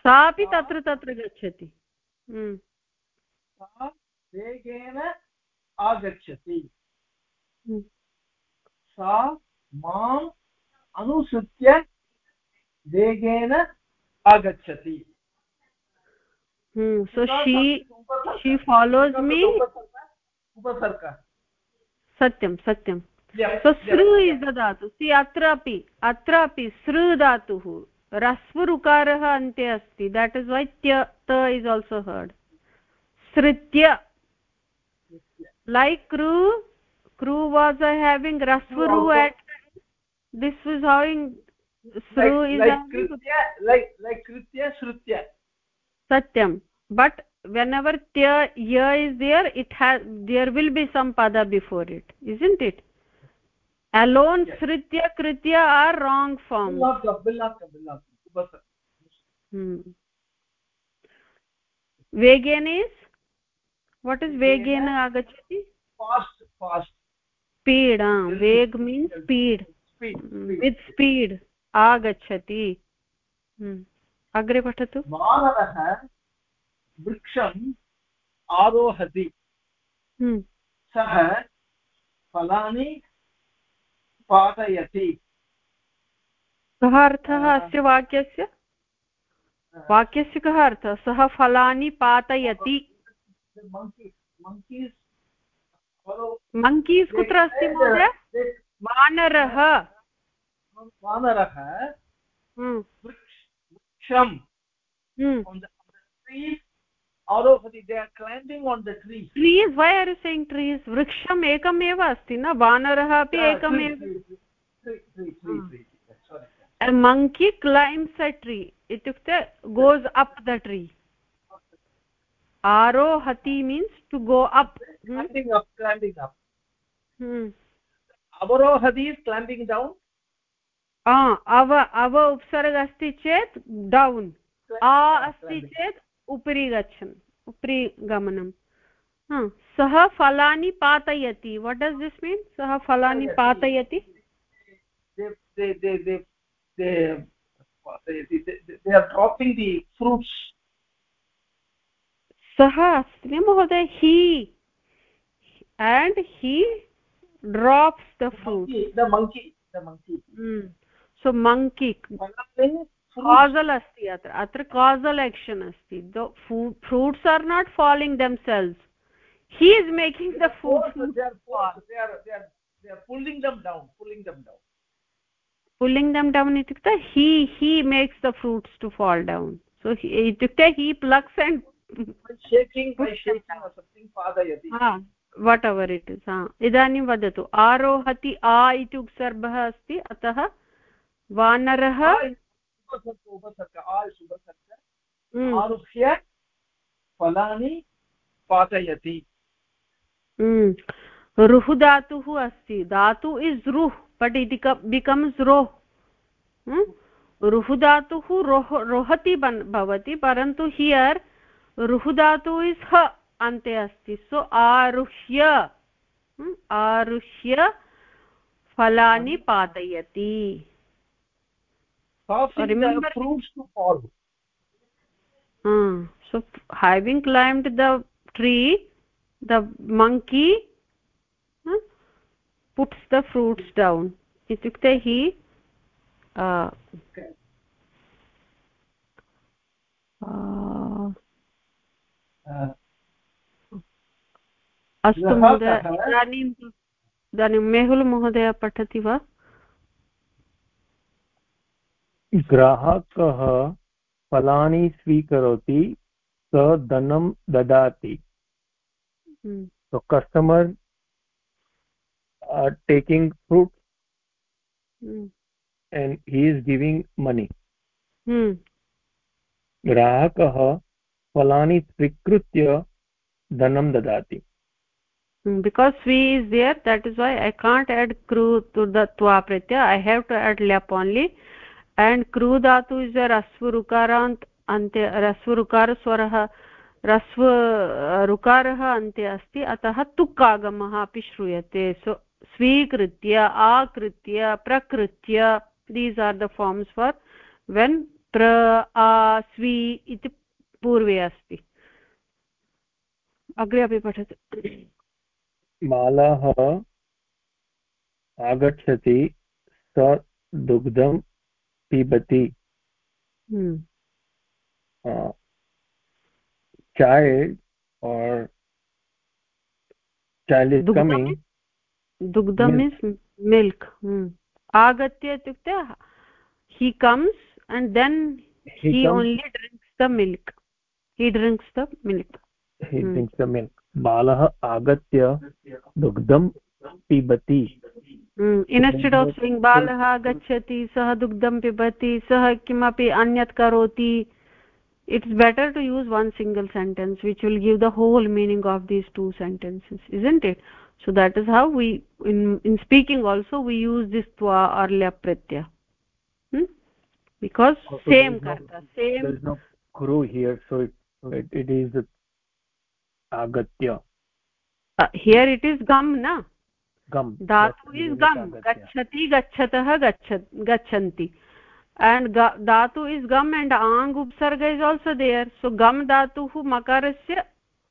सा अपि तत्र तत्र गच्छति हम्म। आगच्छति। हम्म। सा माम् अनुसृत्य वेगेन आगच्छति। So she she follows me उपसर्ग। सत्यं सत्यं। सो सृ इस् ददातु सि अत्रापि अत्रापि सृ धातुः रस्वरुकारः अन्ते अस्ति। देट् इस् वै त्य त इस् आल्सो हर्ड् सृत्य like kru kru was uh, having rasva ru at this was having sru like, is like krutya like like krutya shrutya satyam but whenever tya ya is there it has there will be some pada before it isn't it alone yes. sritya kritya are wrong form. hmm. vegan is what is वेगेन आगच्छति speed वेग् means speed with speed आगच्छति अग्रे पठतु मानवः वृक्षम् आरोहति सः फलानि पातयति कः अर्थः अस्य वाक्यस्य वाक्यस्य कः अर्थः सः फलानि पातयति मंकीज कुत्र अस्ति महोदय? वानरः। वानरः हम्म। वृक्षम् वै आर् सेङ्ग् ट्रीस् वृक्षम् एकमेव अस्ति न? वानरः अपि एकमेव। मङ्की क्लैम्स् अ ट्री इत्युक्ते goes up the tree arohati means to go up climbing up climbing up hmm avarohati is climbing down अव अव उपसर्ग अस्ति चेत् डौन् आ अस्ति चेत् उपरि गच्छन् उपरि गमनं सः फलानि पातयति वट् डस् दिस् मीन् सः फलानि पातयति पातयति they are dropping the fruits सः अस्ति महोदय ही and he drops the fruit the monkey the monkey mm. so monkey causal asti atra atra causal action asti the food, fruits are not falling themselves he is making the food they are fall. they are they are they are pulling them down pulling them down pulling them down itukte he he makes the fruits to fall down so itukte he plucks and whatever it इदानीं वदतु आरोहति आ इति उत्सर्गः अस्ति अतः वानरः हम्म। फलानि पातयति। हम्म, रुः धातुः अस्ति धातु इस् रुः बट् इट् बिकम्स् रोः रुः धातुः रोह रोहति भवति परन्तु हियर् रुह धातु इस् ह अन्ते अस्ति। सो आरुह्य आरुह्य फलानि पातयति। So having climbed the tree the monkey puts the fruits down इत्युक्ते हि Uh, uh अस्तु महोदय इदानीं इदानीं मेहुल् महोदय पठति वा? ग्राहकः फलानि स्वीकरोति स धनं ददाति। so customer are taking fruit mm. and he is giving money mm. ग्राहकः फलानि स्वीकृत्य धनं ददाति। बिकास् स्वी is there that is why I can't add crew दत्वा प्रत्य ऐ हेव् टु एड् लेप् ओन्ली एण्ड् क्रू धातु इस् यर् अस्वरुकारान्त् अन्ते रस्वरुकारस्वरः रस्व ऋकारः अन्ते अस्ति अतः तुक् आगमः अपि श्रूयते सो स्वीकृत्य आकृत्य प्रकृत्य these are the forms for when प्र आ स्वी इति पूर्वे अस्ति। अग्रे अपि पठतु। बालाः आगच्छति स दुग्धं पिबति। Child or child is coming दुग्धम् इस् मिल्क्। आगत्य इत्युक्ते he comes and then he only drinks the milk he drinks the milk he hmm. drinks the milk balah agatya dugdam pibati instead of saying बालः आगच्छति सः दुग्धं पिबति सः किमपि अन्यत् करोति it's better to use one single sentence which will give the whole meaning of these two sentences isn't it so that is how we in in speaking also we use this twa or lap pratyaya hmm? because also same karta no, same there is no kuru here so it, it, it is agatya uh, here it is gam na? Gam. Dhatu is gam. Gachati gachatah gachanti. And dhatu is gam and ang upsarga is also there. So gam dhatuh makarasya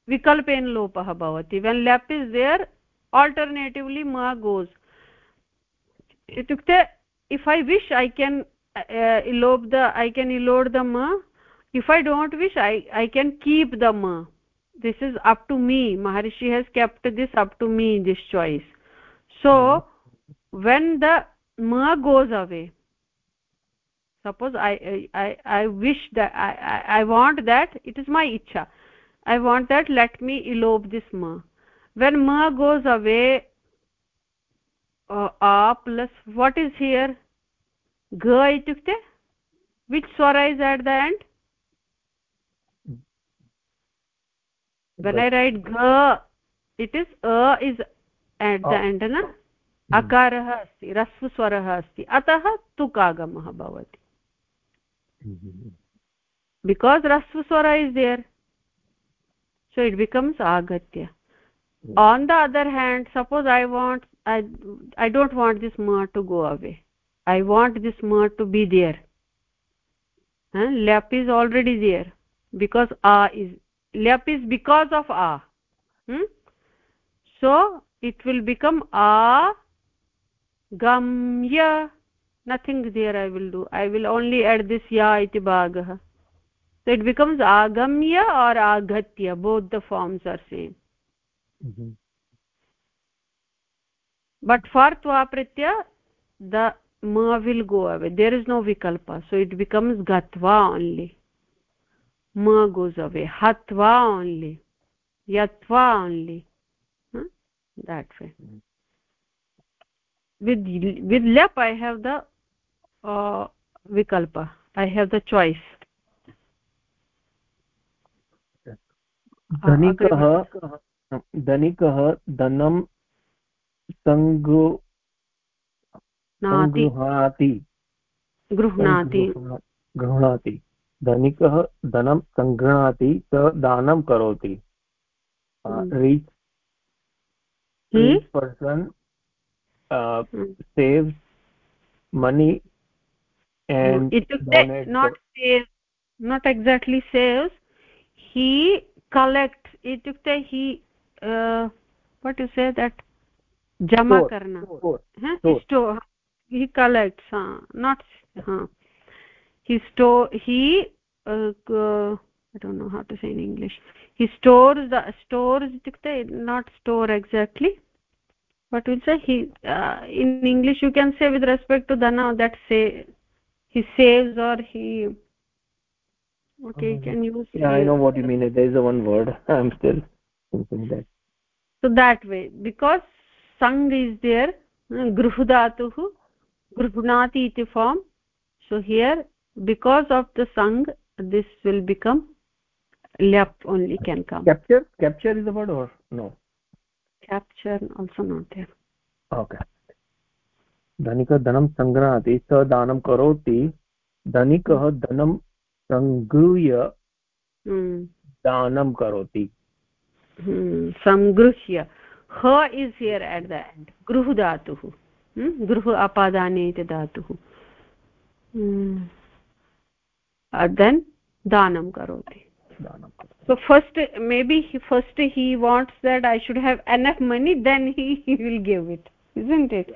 vikalpen lopah bhavati. When lap is there alternatively ma goes. Itukte if i wish i can uh, elope the i can elode the ma if i don't wish i i can keep the ma. This is up to me. Maharishi has kept this up to me this choice. So when the ma goes away suppose i i i wish that i i, I want that it is my icha i want that let me elope this ma. When ma goes away uh, a plus what is here? Ga itukte? Which swara is at the end when i write ga it is a is at the oh. end na अकारः अस्ति रस्वस्वरः अस्ति अतः तुकागमः भवति because rasvaswara is there so it becomes agatya on the other hand suppose i want i i don't want this ma to go away i want this ma to be there huh? lap is already there because a is lap is because of a hmm? so it will become a gamya nothing there i will do i will only add this ya iti bhagah so it becomes agamya or agatya both the forms are same mm -hmm. but for tvapritya the ma will go away there is no vikalpa so it becomes gatva only म goes away हत्वा only यत्वा only that way with with लेप् I have the विकल्प I have the choice धनिकः धनिकः धनं सङ्गु गृह्णाति. गृह्णाति. धनिकः धनं सङ्गृह्णाति स दानं करोति। Rich person not money and he collect इत्युक्ते हि से देट् जमा करणी कलेक्ट् नाट् हा। He store he uh, uh, i don't know how to say in english. He stores the stores itukte not store exactly. What will say? He uh, in english you can say with respect to dana that say he saves or he okay you can use yeah i know what you mean. There is a one word. I'm still thinking that. So that way because sang is there gruh dhatuh gruhnati iti form. So here because of the sang this will become lyap only can come capture capture is the word or no capture also not there okay धनिकः धनं सङ्गृह्णाति स दानं करोति धनिकः धनं सङ्गृह्य दानं करोति सङ्गृह्य he is here at the end गृह धातुः गृह अपादाने इति धातुः uh, then danam karoti. So first maybe he, first he wants that i should have enough money then he, he will give it isn't it?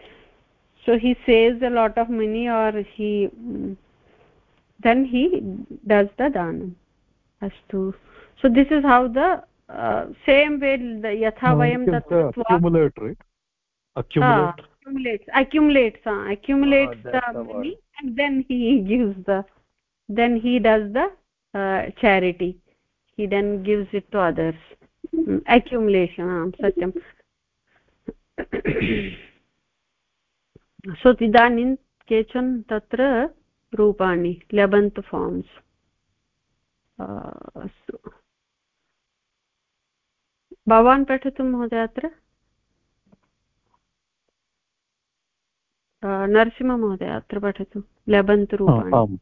So he saves a lot of money or he mm, then he does the danam astu so this is how the uh, same way the yatha vayam tattva accumulate accumulator accumulates ah, accumulates uh, accumulates ah, ah the, the money word. and then he gives the then he does the uh, charity he then gives it to others mm, accumulation um, satyam सो इदानीं केचन तत्र रूपाणि लेबन्त् farms भवान् पठतु महोदय अत्र नरसिंहमहोदय अत्र पठतु लेबन्तरूपाणि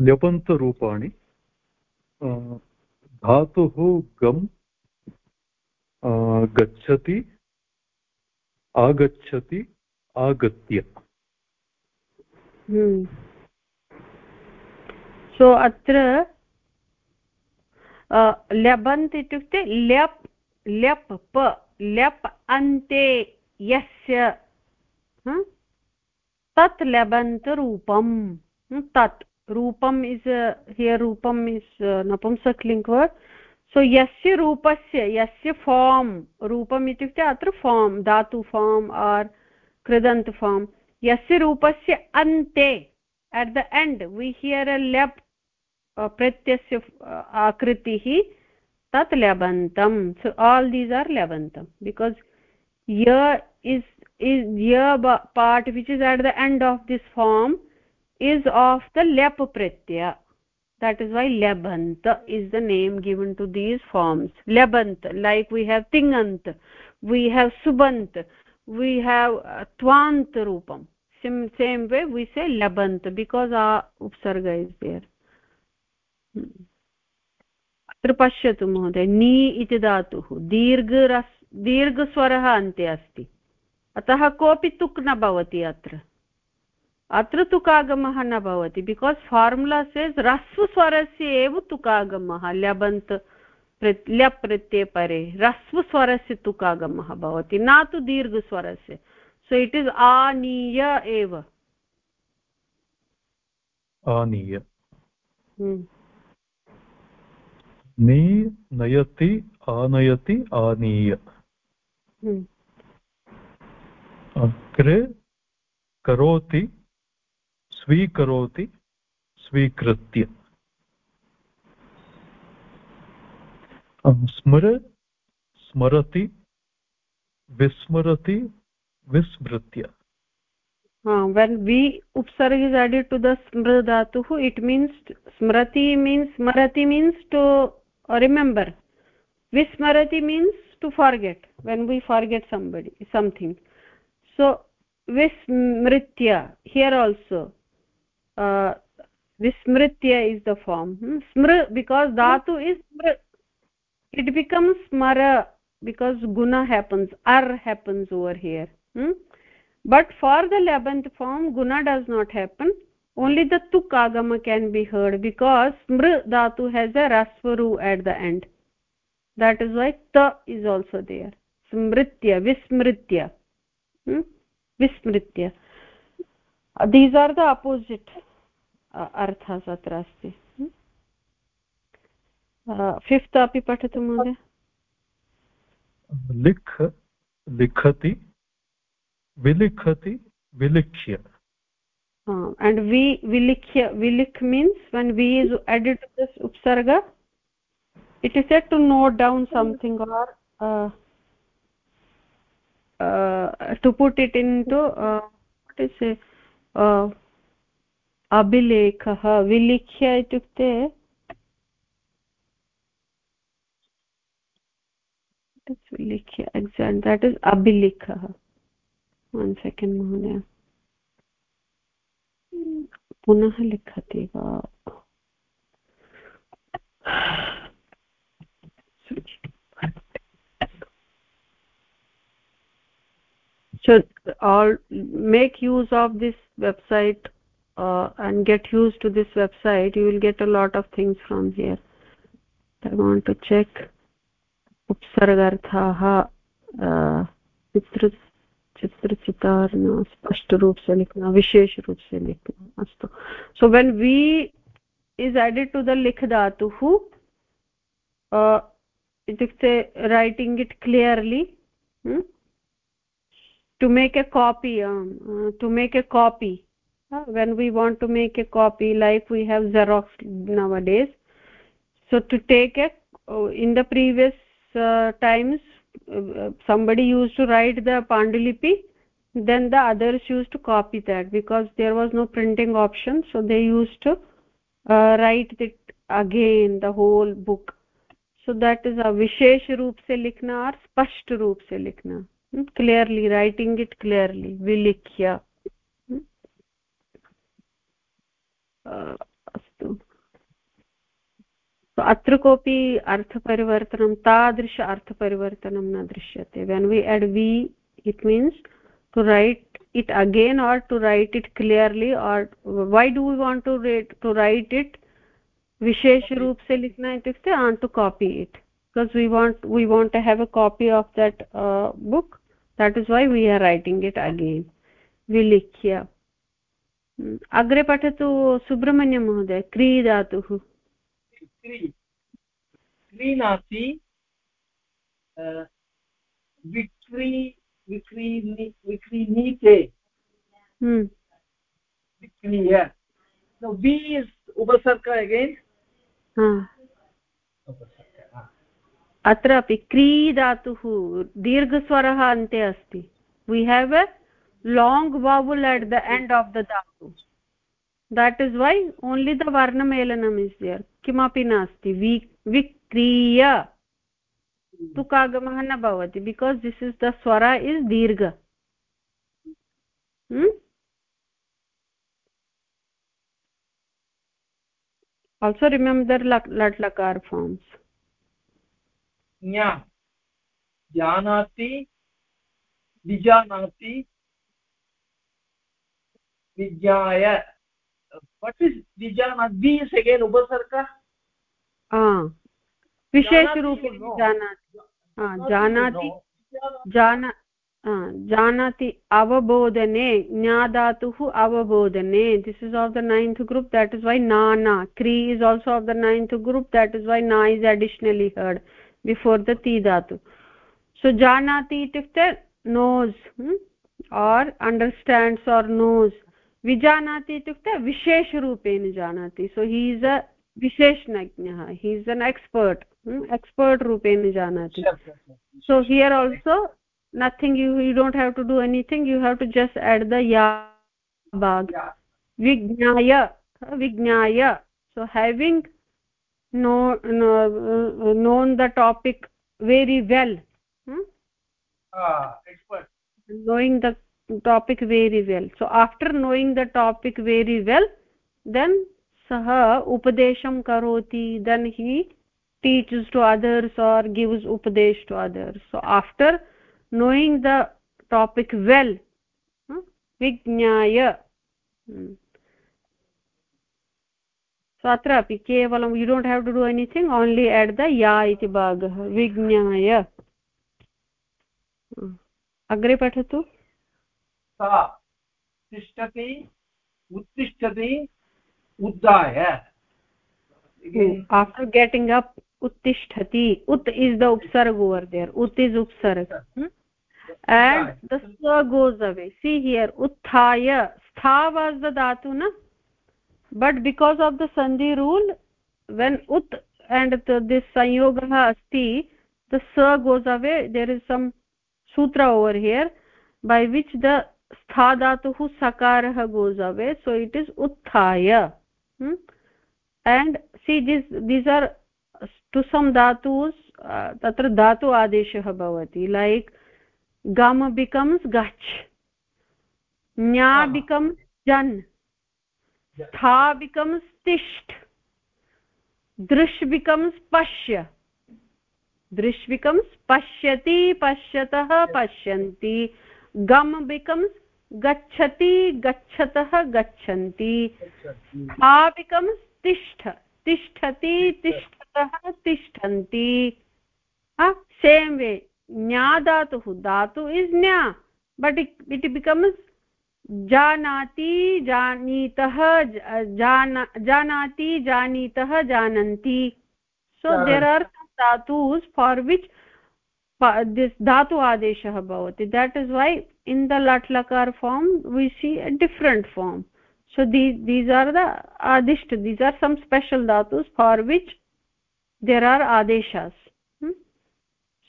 ल्यबन्तरूपाणि धातुः गम् गच्छति, आगच्छति, आगत्य। सो hmm. अत्र ल्यबन्त् इत्युक्ते ल्यप् ल्यप् प ल्यप् अन्ते यस्य तत् लबन्तरूपं तत्। रूपम् इस् हियर् रूपम् इस् नपुंसक्लिङ्ग् वर्ड् सो यस्य रूपस्य यस्य फार्म् रूपम् इत्युक्ते अत्र फार्म् धातु फार्म् आर् कृदन्त फार्म् यस्य रूपस्य अन्ते at the end we hear a लेप् प्रत्यस्य आकृतिः तत् लबन्तं सो आल् दीस् आर् लबन्तं बिकास् य इस् is य part which is at the end of this form. is of the lep pratyaya that is why labant is the name given to these forms labant like we have tingant we have subant we have uh, twant roopam same same way we say labant because our upsarga is there अत्र पश्यतु महोदय नी इति धातुः दीर्घरस् दीर्घस्वरः अन्ते अस्ति अतः कोऽपि तुक् न भवति अत्र अत्र तुकागमः न भवति बिकास् फार्मुला सेस् ह्रस्वस्वरस्य एव तुकागमः ल्यबन्त् ल्यप् प्रत्यये परे ह्रस्वस्वरस्य तुकागमः भवति न तु दीर्घस्वरस्य सो इट् इस् आनीय एव आनीय हम्म। नी नयति आनयति आनीय हम्म। अग्रे करोति स्वीकरोति, स्वीकृत्य। स्मर, स्मरति, विस्मरति, विस्मृत्य। हाँ वेन वी उपसर्ग इज़ एडेड द स्मृ धातु इट मीन्स स्मृति मीन्स स्मरति means to remember विस्मरति means to forget when we forget somebody something so विस्मृत्य here also vismritya is the form. smr because dhatu is smr it becomes smara because guna happens. ar happens over here. hmm? but for the 11th form guna does not happen. Only the tuk agama can be heard because smr dhatu has a rasvaru at the end. That is why ta is also there. smritya vismritya hmm? vismritya these are the opposite अर्थः अत्र अस्ति fifth अपि पठतु महोदय लिख् लिखति विलिखति विलिख्य एण्ड् विलिख्य विलिख् means when we is added this उप्सर्ग it is at to note down something or Uh, to put it into uh, अभिलेखः विलिख्य इत्युक्ते? विलिख्य एक्साक्ट् देट् इस् अभिलिखः. वन् सेकेण्ड् महोदय। पुनः लिखति वा? So, all, make use of this website uh, and get used to this website you will get a lot of things from here i want to check उपसर्गार्थाः चित्र चित्रचितार्ण स्पष्टरूप से लिखना विशेष रूप से लिखना अस्तु so when we is added to the लिख् धातुः इत्युक्ते writing it clearly to make a copy um, uh, to make a copy. Uh, when we want to make a copy like we have xerox nowadays. So to take a uh, in the previous uh, times uh, somebody used to write the pandulipi then the others used to copy that because there was no printing option. So they used to uh, write it again the whole book. So that is a vishesh roop se likhna or spasht roop se likhna? Clearly writing it clearly. Vilikhya hmm? astu. अत्र कोऽपि अर्थपरिवर्तनं तादृश अर्थपरिवर्तनं न दृश्यते when वि add we it means to write it again or to write it clearly or why do we want to rate to write it विशेषरूप से लिखना इत्युक्ते on to copy it because we want we want to have a copy of that book that is why we are writing it again विलिख्य अग्रे पठतु सुब्रह्मण्यं महोदय क्रीदातुः क्रीणाति विक्री विक्रीनि विक्रीणीते विक्रीय वि उपसर्ग अत्र अपि क्री धातुः दीर्घस्वरः अन्ते अस्ति। We have a long vowel at the end of the धातु that is why only the वर्णमेलनम् is there किमपि नास्ति वि विक्रीय तुकागमः न भवति बिकास् दिस् इस् द स्वर इस् दीर्घ also remember lat lat lakar forms. hmm nya janati vijanati vijnaya what is vijana v is again upasarga विशेषरूपे जानाति जानाति जाना जानाति अवबोधने ज्ञाधातुः अवबोधने this is of the ninth group that is वै नाना क्री is also of the ninth group that is वै ना is additionally heard before the ती धातु सो जानाति इत्युक्ते नोस् और् अण्डर्स्टाण्ड्स् और् नोस् विजानाति इत्युक्ते विशेषरूपेण जानाति सो he is a विशेषज्ञः he is an expert expert रूपेण जानाति so here also nothing you you don't have to do anything. You have to just add the ya bag. Vijnaya vijnaya. So having know, know, known the topic very well hmm? ah expert knowing the topic very well so after knowing the topic very well then saha upadesham karoti then he teaches to others or gives upadesh to others so after knowing the topic well vijnaya so अत्रापि केवलं you don't have to do anything only at the या भाग भागः विज्ञाय। अग्रे पठतु। सा तिष्ठति उत्तिष्ठति उत्तिष्ठति। उत् इस् द उप्सर्ग् ओवर् देयर् उत् इस् उप्सर्ग् एण्ड् द स गोस् अवे सी हियर् उत्थाय। स्था वास् द धातु न? But because of the sandhi rule when ut and this sanyogah asti the sa goes away. There is some sutra over here by which the stha dhatuh sakarah goes away. So it is utthaya. Hmm? and see these these are to some dhatus tatra dhatu adeshah bhavati. Like gam becomes gach. Nya becomes jan था becomes तिष्ठ दृश् becomes पश्य दृश् becomes पश्यति पश्यतः पश्यन्ति। गम् गच्छति गच्छतः गच्छन्ति। था तिष्ठ तिष्ठति, तिष्ठतः तिष्ठन्ति। सेम् वे ज्ञा धातुः, धातु इस् ज्ञा बट् इट् इट् बिकम्स् जानाति जानीतः जानाति जानीतः जानन्ति। सो देर् आर् धातूस् फार् विच् धातु आदेशः भवति that is why in the लट् लकार form we see a different form so the these are the आदिष्ट these are some special धातूस् फार् विच् देर् आर् आदेशास्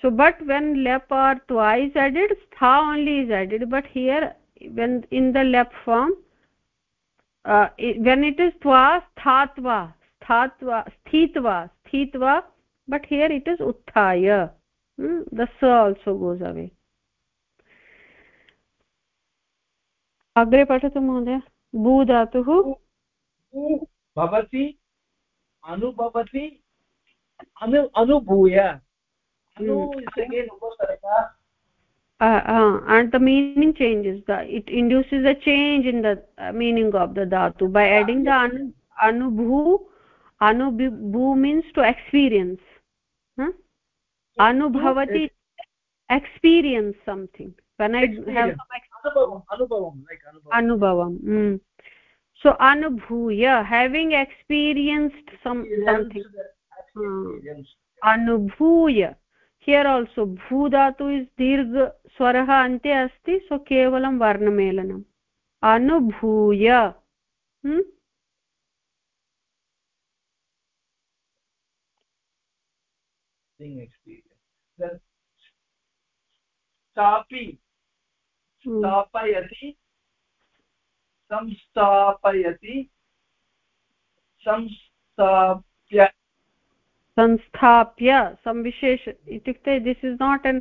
so but when लेप् are twice added that only is added but when in the lep form uh, when it is twa sthatva sthatva sthitva sthitva but here it is utthaya hmm? the sa also goes away अग्रे पठतु महोदय भू धातुः भवति अनुभवति अनु अनुभूय Uh, uh, and the meaning changes. The it induces a change in the uh, meaning of the dhatu by adding the anu, anubhu anubhu means to experience. Hmm? Huh? anubhavati experience something. When i have some anubhavam hmm. so anubhuya having experienced some something. anubhuya here also here also भू धातु is दीर्घ स्वरः अन्ते अस्ति सो केवलं वर्णमेलनम् अनुभूय स्थापि संस्थापयति संस्थाप्य संस्थाप्य संविशेष इत्युक्ते this is not an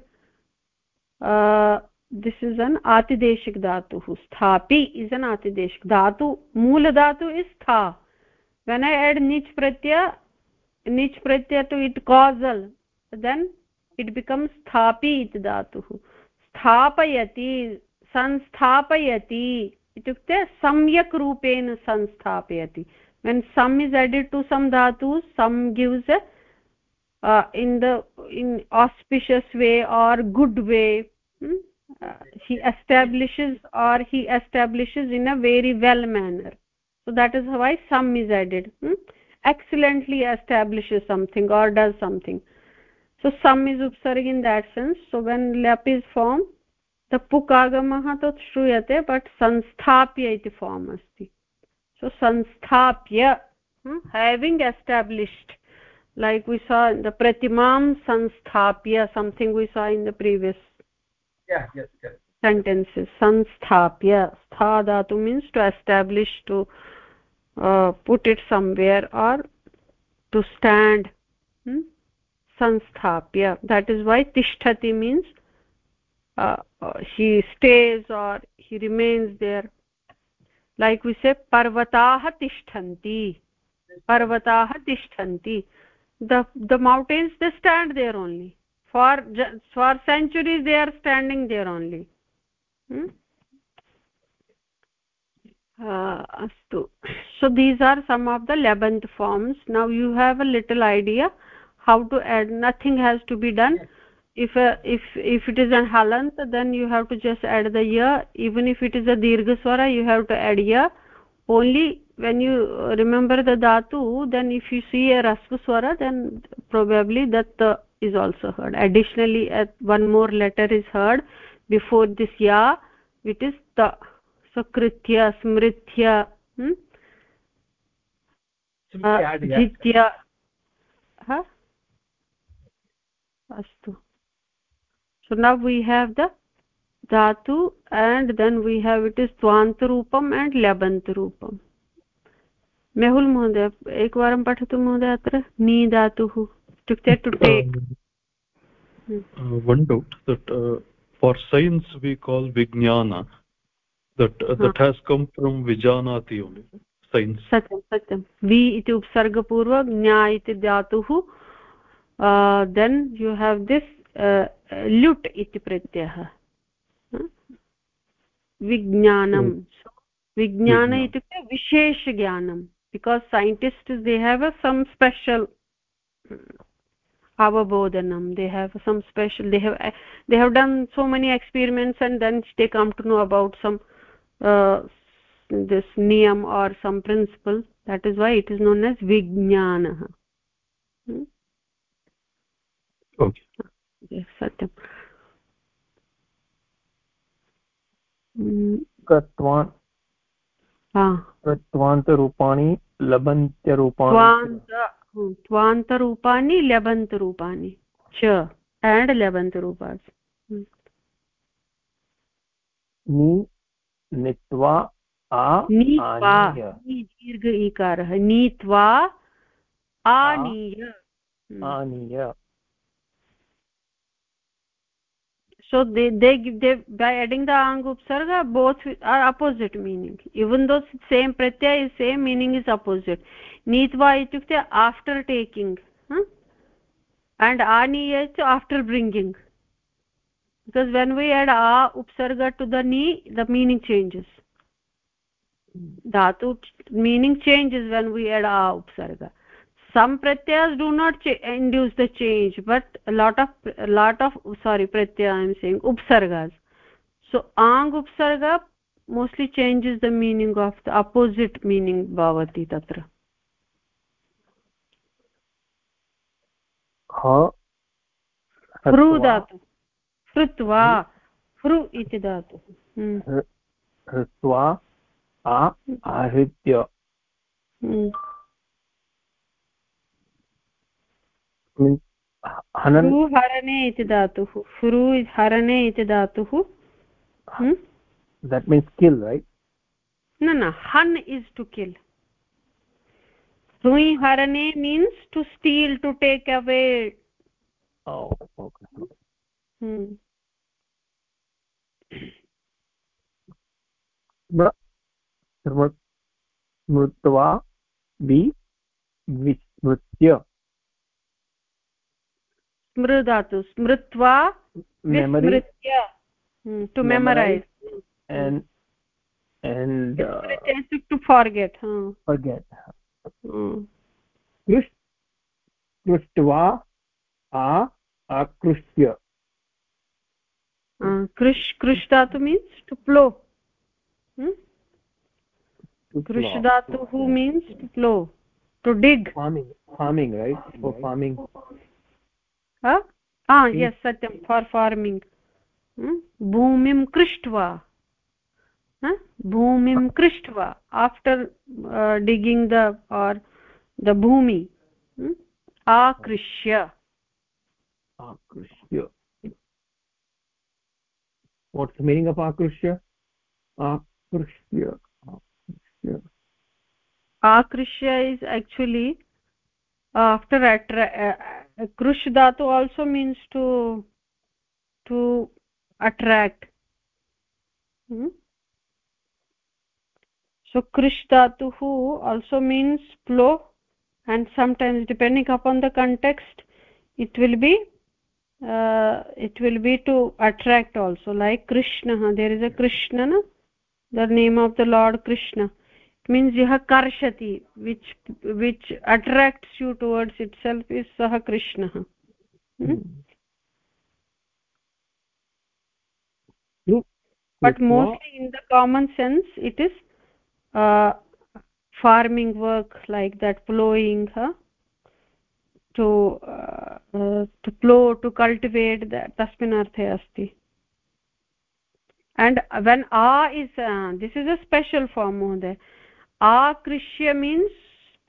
this is an आतिदेशिक धातुः, स्थापि इस् अन् आतिदेशिक धातु मूलधातु इस् स्था वेन् ऐ एड् निच् प्रत्यय निच् प्रत्यय to it causal then it becomes स्थापि इति धातुः। स्थापयति, संस्थापयति, इत्युक्ते सम्यक् रूपेण संस्थापयति। Some is added to some dhatu some gives a uh, in the in auspicious way or good way hmm? uh, he establishes or he establishes in a very well manner so that is why some is added hmm? excellently establishes something or does something so some is upsarg in that sense so when lap is formed the pukagamah tot shruyate but sanstapya iti form asti so sanstapya hmm? having established like we saw the pratimam sanstapya something we saw in the previous yeah yes correct sentences. Sanstapya stha dhatu means to establish to uh, put it somewhere or to stand. Hmm? sanstapya that is why tishtati means uh, uh, he stays or he remains there. Like we say parvataah tishtanti parvataah tishtanti the the mountains they stand there only. For for centuries they are standing there only. Hmm? uh, these are some of the 11th forms. Now you have a little idea how to add nothing has to be done. If uh, if if it is an halant then you have to just add the ya even if it is a dirgha swara you have to add ya only when you remember the dhatu then if you see a rasva swara then probably that uh, is also heard. Additionally uh, one more letter is heard before this ya it is ta so kritya smritya hmm? uh, jitya. Ha astu. So now we have the dhatu and then we have it is twant roopam and labant roopam Mehul महोदय एकवारं पठतु महोदय अत्र? नी धातुः। इत्युक्ते to for science we call विज्ञान सत्यं सत्यं। वि इति उपसर्गपूर्व ज्ञा इति धातुः। देन् यु हेव् दिस् ल्युट् इति प्रत्ययः। विज्ञानं। विज्ञान इत्युक्ते विशेषज्ञानं Because scientist they have some special avabodhanam they have some special they have they have done so many experiments and then they come to know about some uh, this niyam or some principle that is why it is known as vijnana hmm? okay सत्यं कृत्वान् कृत्वान्तरूपाणि लबन्त्यरूपाणि त्वान्तरूपाणि लबन्तरूपाणि च and लबन्तरूपास् नि नित्वा दीर्घ इकारः नीत्वा आनीय। आनीय। So they they give they by adding the ang upsarga both are opposite meaning even though same pratyay is same meaning is opposite nitva itukte after taking huh? and aniya after bringing because when we add a upsarga to the ni the meaning changes dhatu meaning changes when we add a upsarga some pratyas do not induce the change but a lot of a lot of sorry pratyaya i am saying upsargas so ang upsarga mostly changes the meaning of the opposite meaning bhavati tatra ha fru dhatu frutva fru iti dhatu hrutva हरणे इति धातुः फ्रु हरणे इति धातुः that means kill right न न हन् is to kill रुञ् हरणे means to steal to take away मृत्वा विमृत्य स्मृदातु स्मृत्वा विस्मृत्य to memorise and and uh, to forget huh? forget hmm. कृष् कृष्ट्वा आ आकृष्य कृष् कृष् धातु मीन्स् टु प्लो कृष् धातुः means to plough to dig farming farming right for farming ah yes satyam for farming भूमिं कृष्ट्वा after uh, digging the or the bhumi hmm? akrishya akrishya what's the meaning of akrishya akrishya akrishya akrishya is actually after attra uh, krish dhatu also means to to attract hmm? so krish dhatuh also means flow and sometimes depending upon the context it will be uh, it will be to attract also like krishna there is a krishna na? the name of the lord krishna yah karshati which which attracts you towards itself is sah krishna hmm? but mostly in the common sense it is uh, farming work like that plowing huh? to uh, uh, to plow to cultivate that tasmin arthe asti and when a is uh, this is a special form mohoday akrishya means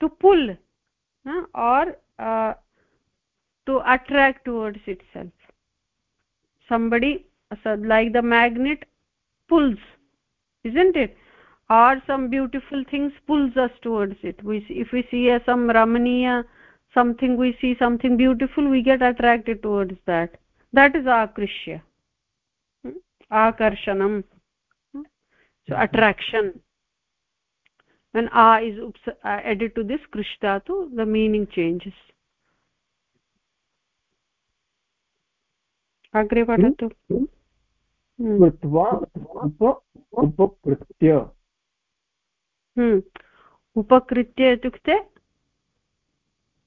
to pull uh, or uh, to attract towards itself. Somebody so like the magnet pulls isn't it? Or some beautiful things pulls us towards it. We see, if we see a, some ramaniya something we see something beautiful we get attracted towards that. That is akrishya. Hmm? akarshanam hmm? so attraction when a is uh, added to this krishtatu the meaning changes. अग्रे पठतु कृत्वा उपकृत्य उपकृत्य इत्युक्ते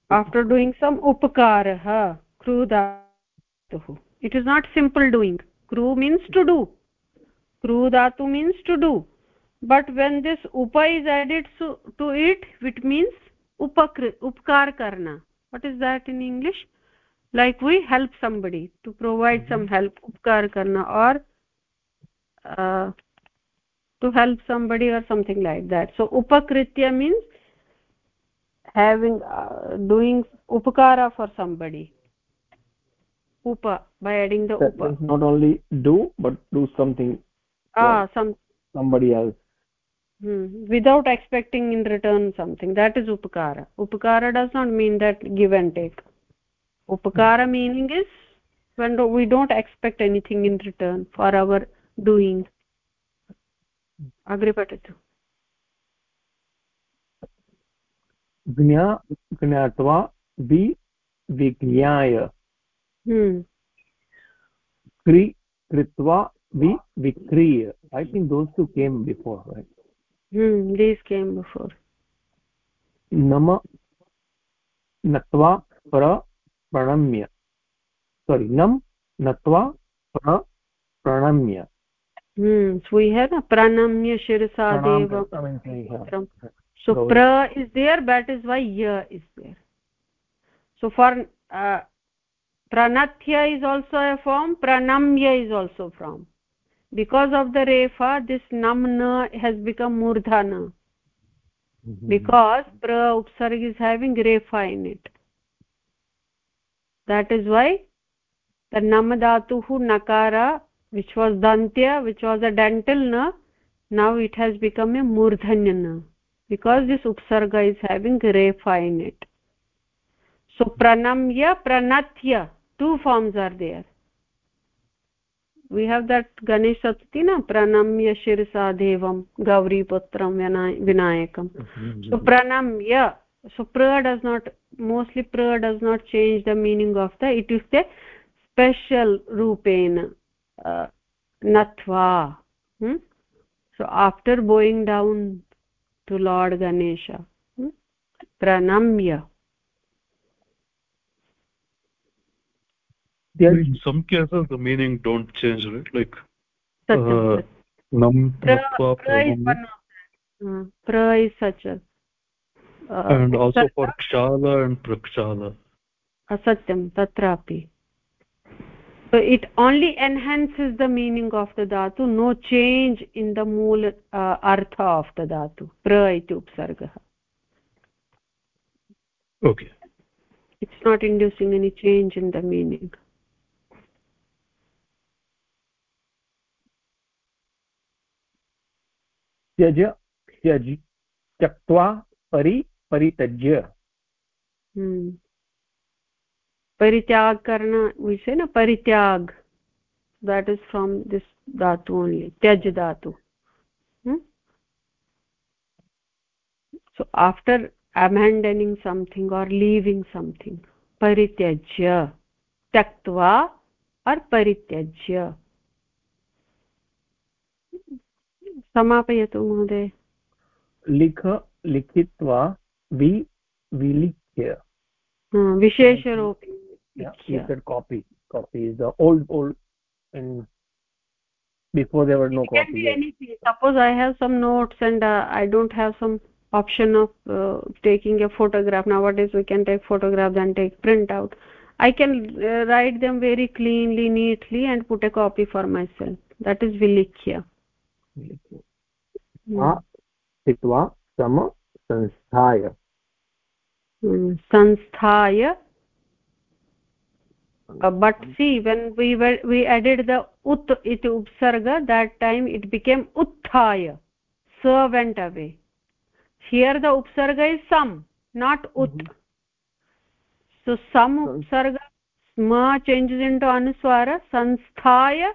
after doing some उपकारः क्रू धातुः it is not simple doing crew means to do क्रू धातु means to do but when this upa is added to, to it it means upakrit upkar karna. What is that in english? Like we help somebody to provide some help upkar karna or uh, to help somebody or something like that. So upakritya means having uh, doing upakara for somebody. Upa by adding the that upa. not only do but do something ah some somebody else. hmm. without expecting in return something that is upakara upakara does not mean that give and take upakara meaning is when we don't expect anything in return for our doing अग्रे पठतु ज्ञा ज्ञात्वा वि विज्ञाय क्रि कृत्वा वि विक्रीय I think those two came before right these came before नम नत्वा प्र प्रणम्य सोरि नम् नत्वा प्र प्रणम्य hmm so we have pranamya shirsa deva so pra is there that is why ya is there so for uh, pranathya is also a form pranamya is also from because of the refa this namna has become murdhana mm -hmm. because pra upsarg is having refa in it that is why the nam dhatu nakara which was dantya which was a dental na now it has become a murdhanya na because this upsarga is having refa in it so pranamya pranathya two forms are there we have that Ganesh Chaturthi न प्रणम्य शिरसा देवं गौरीपुत्रं विना विनायकं सो प्रणम्य so प्र does not mostly प्र does not change the meaning of the इत्युक्ते special रूपेण नत्वा so after bowing down to lord Ganesh प्रणम्य in some cases the meaning don't change right? Like uh, nam pra, pra, is pra is such a uh, and also for kshala and prakshala. Asatyam tatrapi. So it only enhances the meaning of the dhatu no change in the mool uh, artha of the dhatu. Pra iti upsargah okay. It's not inducing any change in the meaning त्यज त्यज, त्यक्त्वा परि, परित्यज्य। हम्म। परित्याग कर्ण विषय ना परित्याग। That is from this धातु only त्यज धातु। सो आफ्टर एमेंडनिंग समथिंग और लीविंग समथिंग परित्यज्य, त्यक्त्वा और परित्यज्य। समापयतु महोदय लिख लिखित्वा वि विलिख्य विशेषरूपे copy copy is the old old and before there were no it be anything suppose i have some notes and uh, i don't have some option of uh, taking a photograph nowadays we can take photographs and take print out i can uh, write them very cleanly neatly and put a copy for myself that is vilikhya हाँ। स्थित्वा समसंस्थाय संस्थाय। But सि when we added the उत् इति उपसर्ग that time it became उत्थाय स वेण्ट् अवे हियर् द उपसर्ग इस् सम् नाट् उत् सो सम् उपसर्ग स्म चेञ्जस् इन् टु अनुस्वार संस्थाय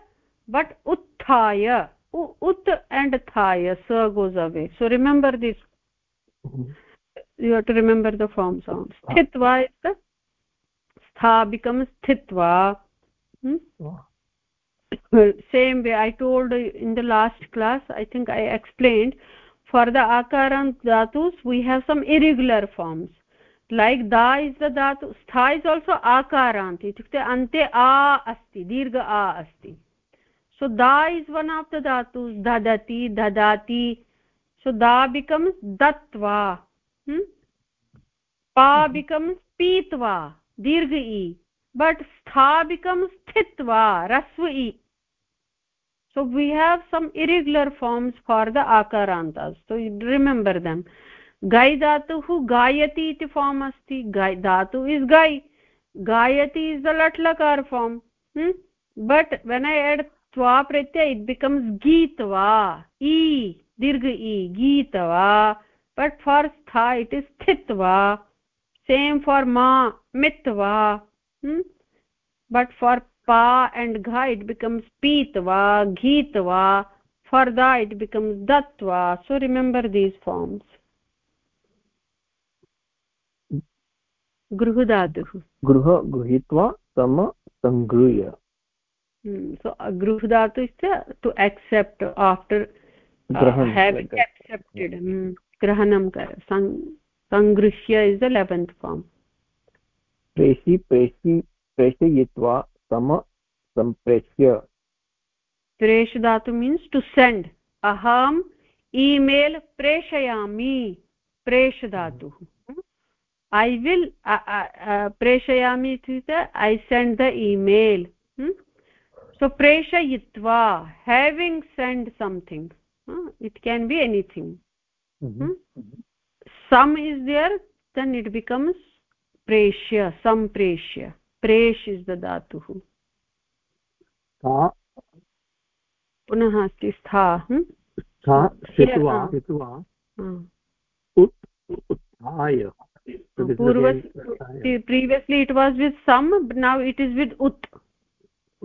बट् उत्थाय ut and thaya sa goes away. So remember this. Mm -hmm. you have to remember the form sounds. Sthitva is the stha becomes sthitva. Hmm? same way i told in the last class i think i explained for the akarant dhatus we have some irregular forms. Like da is the dhatu stha is also akarant itukte ante a asti dirgha a asti so da is one of the dhatus dadati dadati so da becomes datva hmm? pa becomes pitva दीर्घ ई but stha becomes sthitva rasva e so we have some irregular forms for the akarantas so remember them gai dhatu gayati iti form asti gai dhatu is gai gayati is the lat lakar form hmm? but when i add twa pratyay it becomes geetva e dirgha e geetva but for stha it is sthitva same for ma mitva hmm? but for pa and gha it becomes pitva ghitva for da it becomes datva so remember these forms गृह धातुः गृह गृहीत्वा सम सङ्गृह्य so गृह धातु is to accept after uh, having accepted grahanam kar सङ्गृह्य is the लेवेन्त् form प्रेषि प्रेषि प्रेषयित्वा सम सम्प्रेष्य। प्रेष धातु मीन्स् टु सेण्ड् अहम् ईमेल् प्रेषयामि प्रेष ऐ विल् प्रेषयामि इत्युक्ते I send the email so preshayitva having sent something uh, it can be anything mm -hmm. hmm? some is there then it becomes preshya sampreshya presh is the dhatuh पुनः अस्ति स्था पूर्व previously it was with some now it is with ut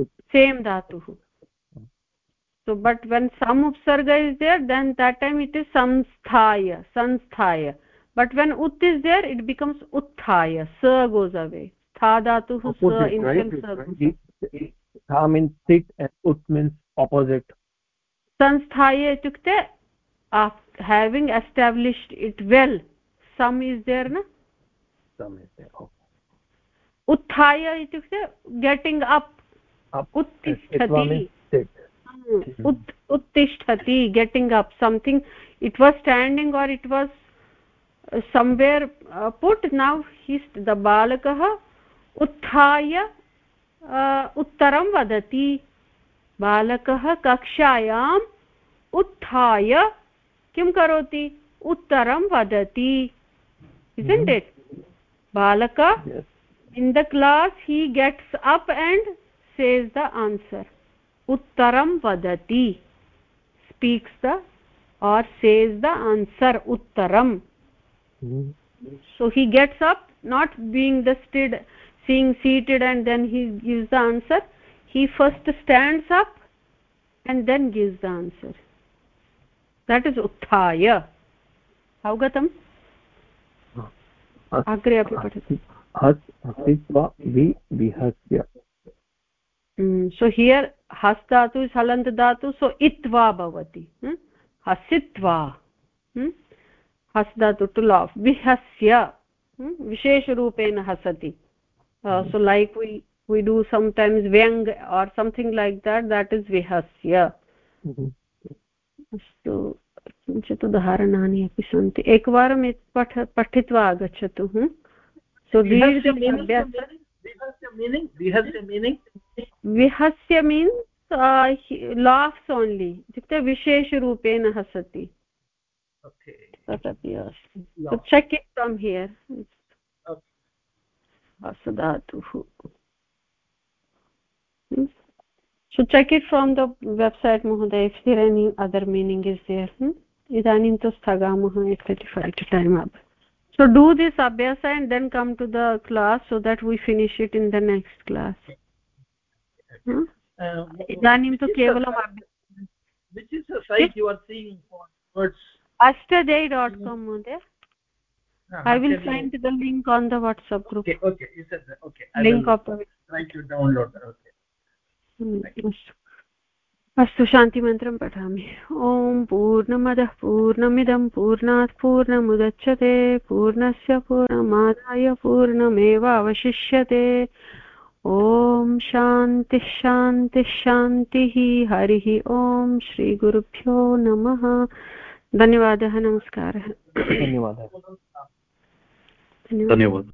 same धातुः। So but when सम् उपसर्ग is there then that time it is संस्थाय संस्थाय but when उत् is there it becomes उत्थाय स गोस् अवे स्था धातुः संस्थाय इत्युक्ते हेविङ्ग् एस्टाब्लिश्ड् इट् वेल् सम् इस् देयर् न उत्थाय इत्युक्ते गेटिङ्ग् अप् उत्तिष्ठति। उत्तिष्ठति getting up something it was standing or it was somewhere uh, put. Now the balakah उत्थाय उत्तरं वदति बालकः कक्षायाम् उत्थाय किं करोति उत्तरं वदति isn't it? Balaka in the class he gets up and says the answer uttaram vadati speaks the or says the answer uttaram so he gets up not being the stood seeing seated and then he gives the answer he first stands up and then gives the answer that is utthaya avgatam अग्रे अपि पठतु so here हस् धातु हलन्त धातु सो इत्वा भवति हसित्वा हस् धातु to laugh विहस्य विशेषरूपेण हसति so like we we do sometimes vyang or something like that that is vihasya. अस्तु किञ्चित् उदाहरणानि अपि सन्ति. एकवारम् पठ पठित्वा आगच्छतु सो विहस्य मीन्स् लाफ्स् ओन्लि इत्युक्ते विशेषरूपेण हसति तदपि अस्ति check it from here असधातुः so check it from the website mohoday if there any other meaning is there hmm? idanim to sthagamah 8:35 time up so do this abhyasa and then come to the class so that we finish it in the next class. Hmm? idanim to kevalam which is the site you are seeing for? Words. Ashtaday.com hmm. mohoday ah, i will find the link on the whatsapp group. Okay okay you said that. Okay I link of try to download. That okay hmm, अस्तु शान्तिमन्त्रं पठामि। ॐ पूर्णमदः पूर्णमिदं पूर्णात् पूर्णमुदच्छते पूर्णस्य पूर्णमादाय पूर्णमेव अवशिष्यते ॐ शान्तिः शान्तिः शान्तिः। हरिः ॐ श्रीगुरुभ्यो नमः। धन्यवादः नमस्कारः। धन्यवादः। धन्यवादः।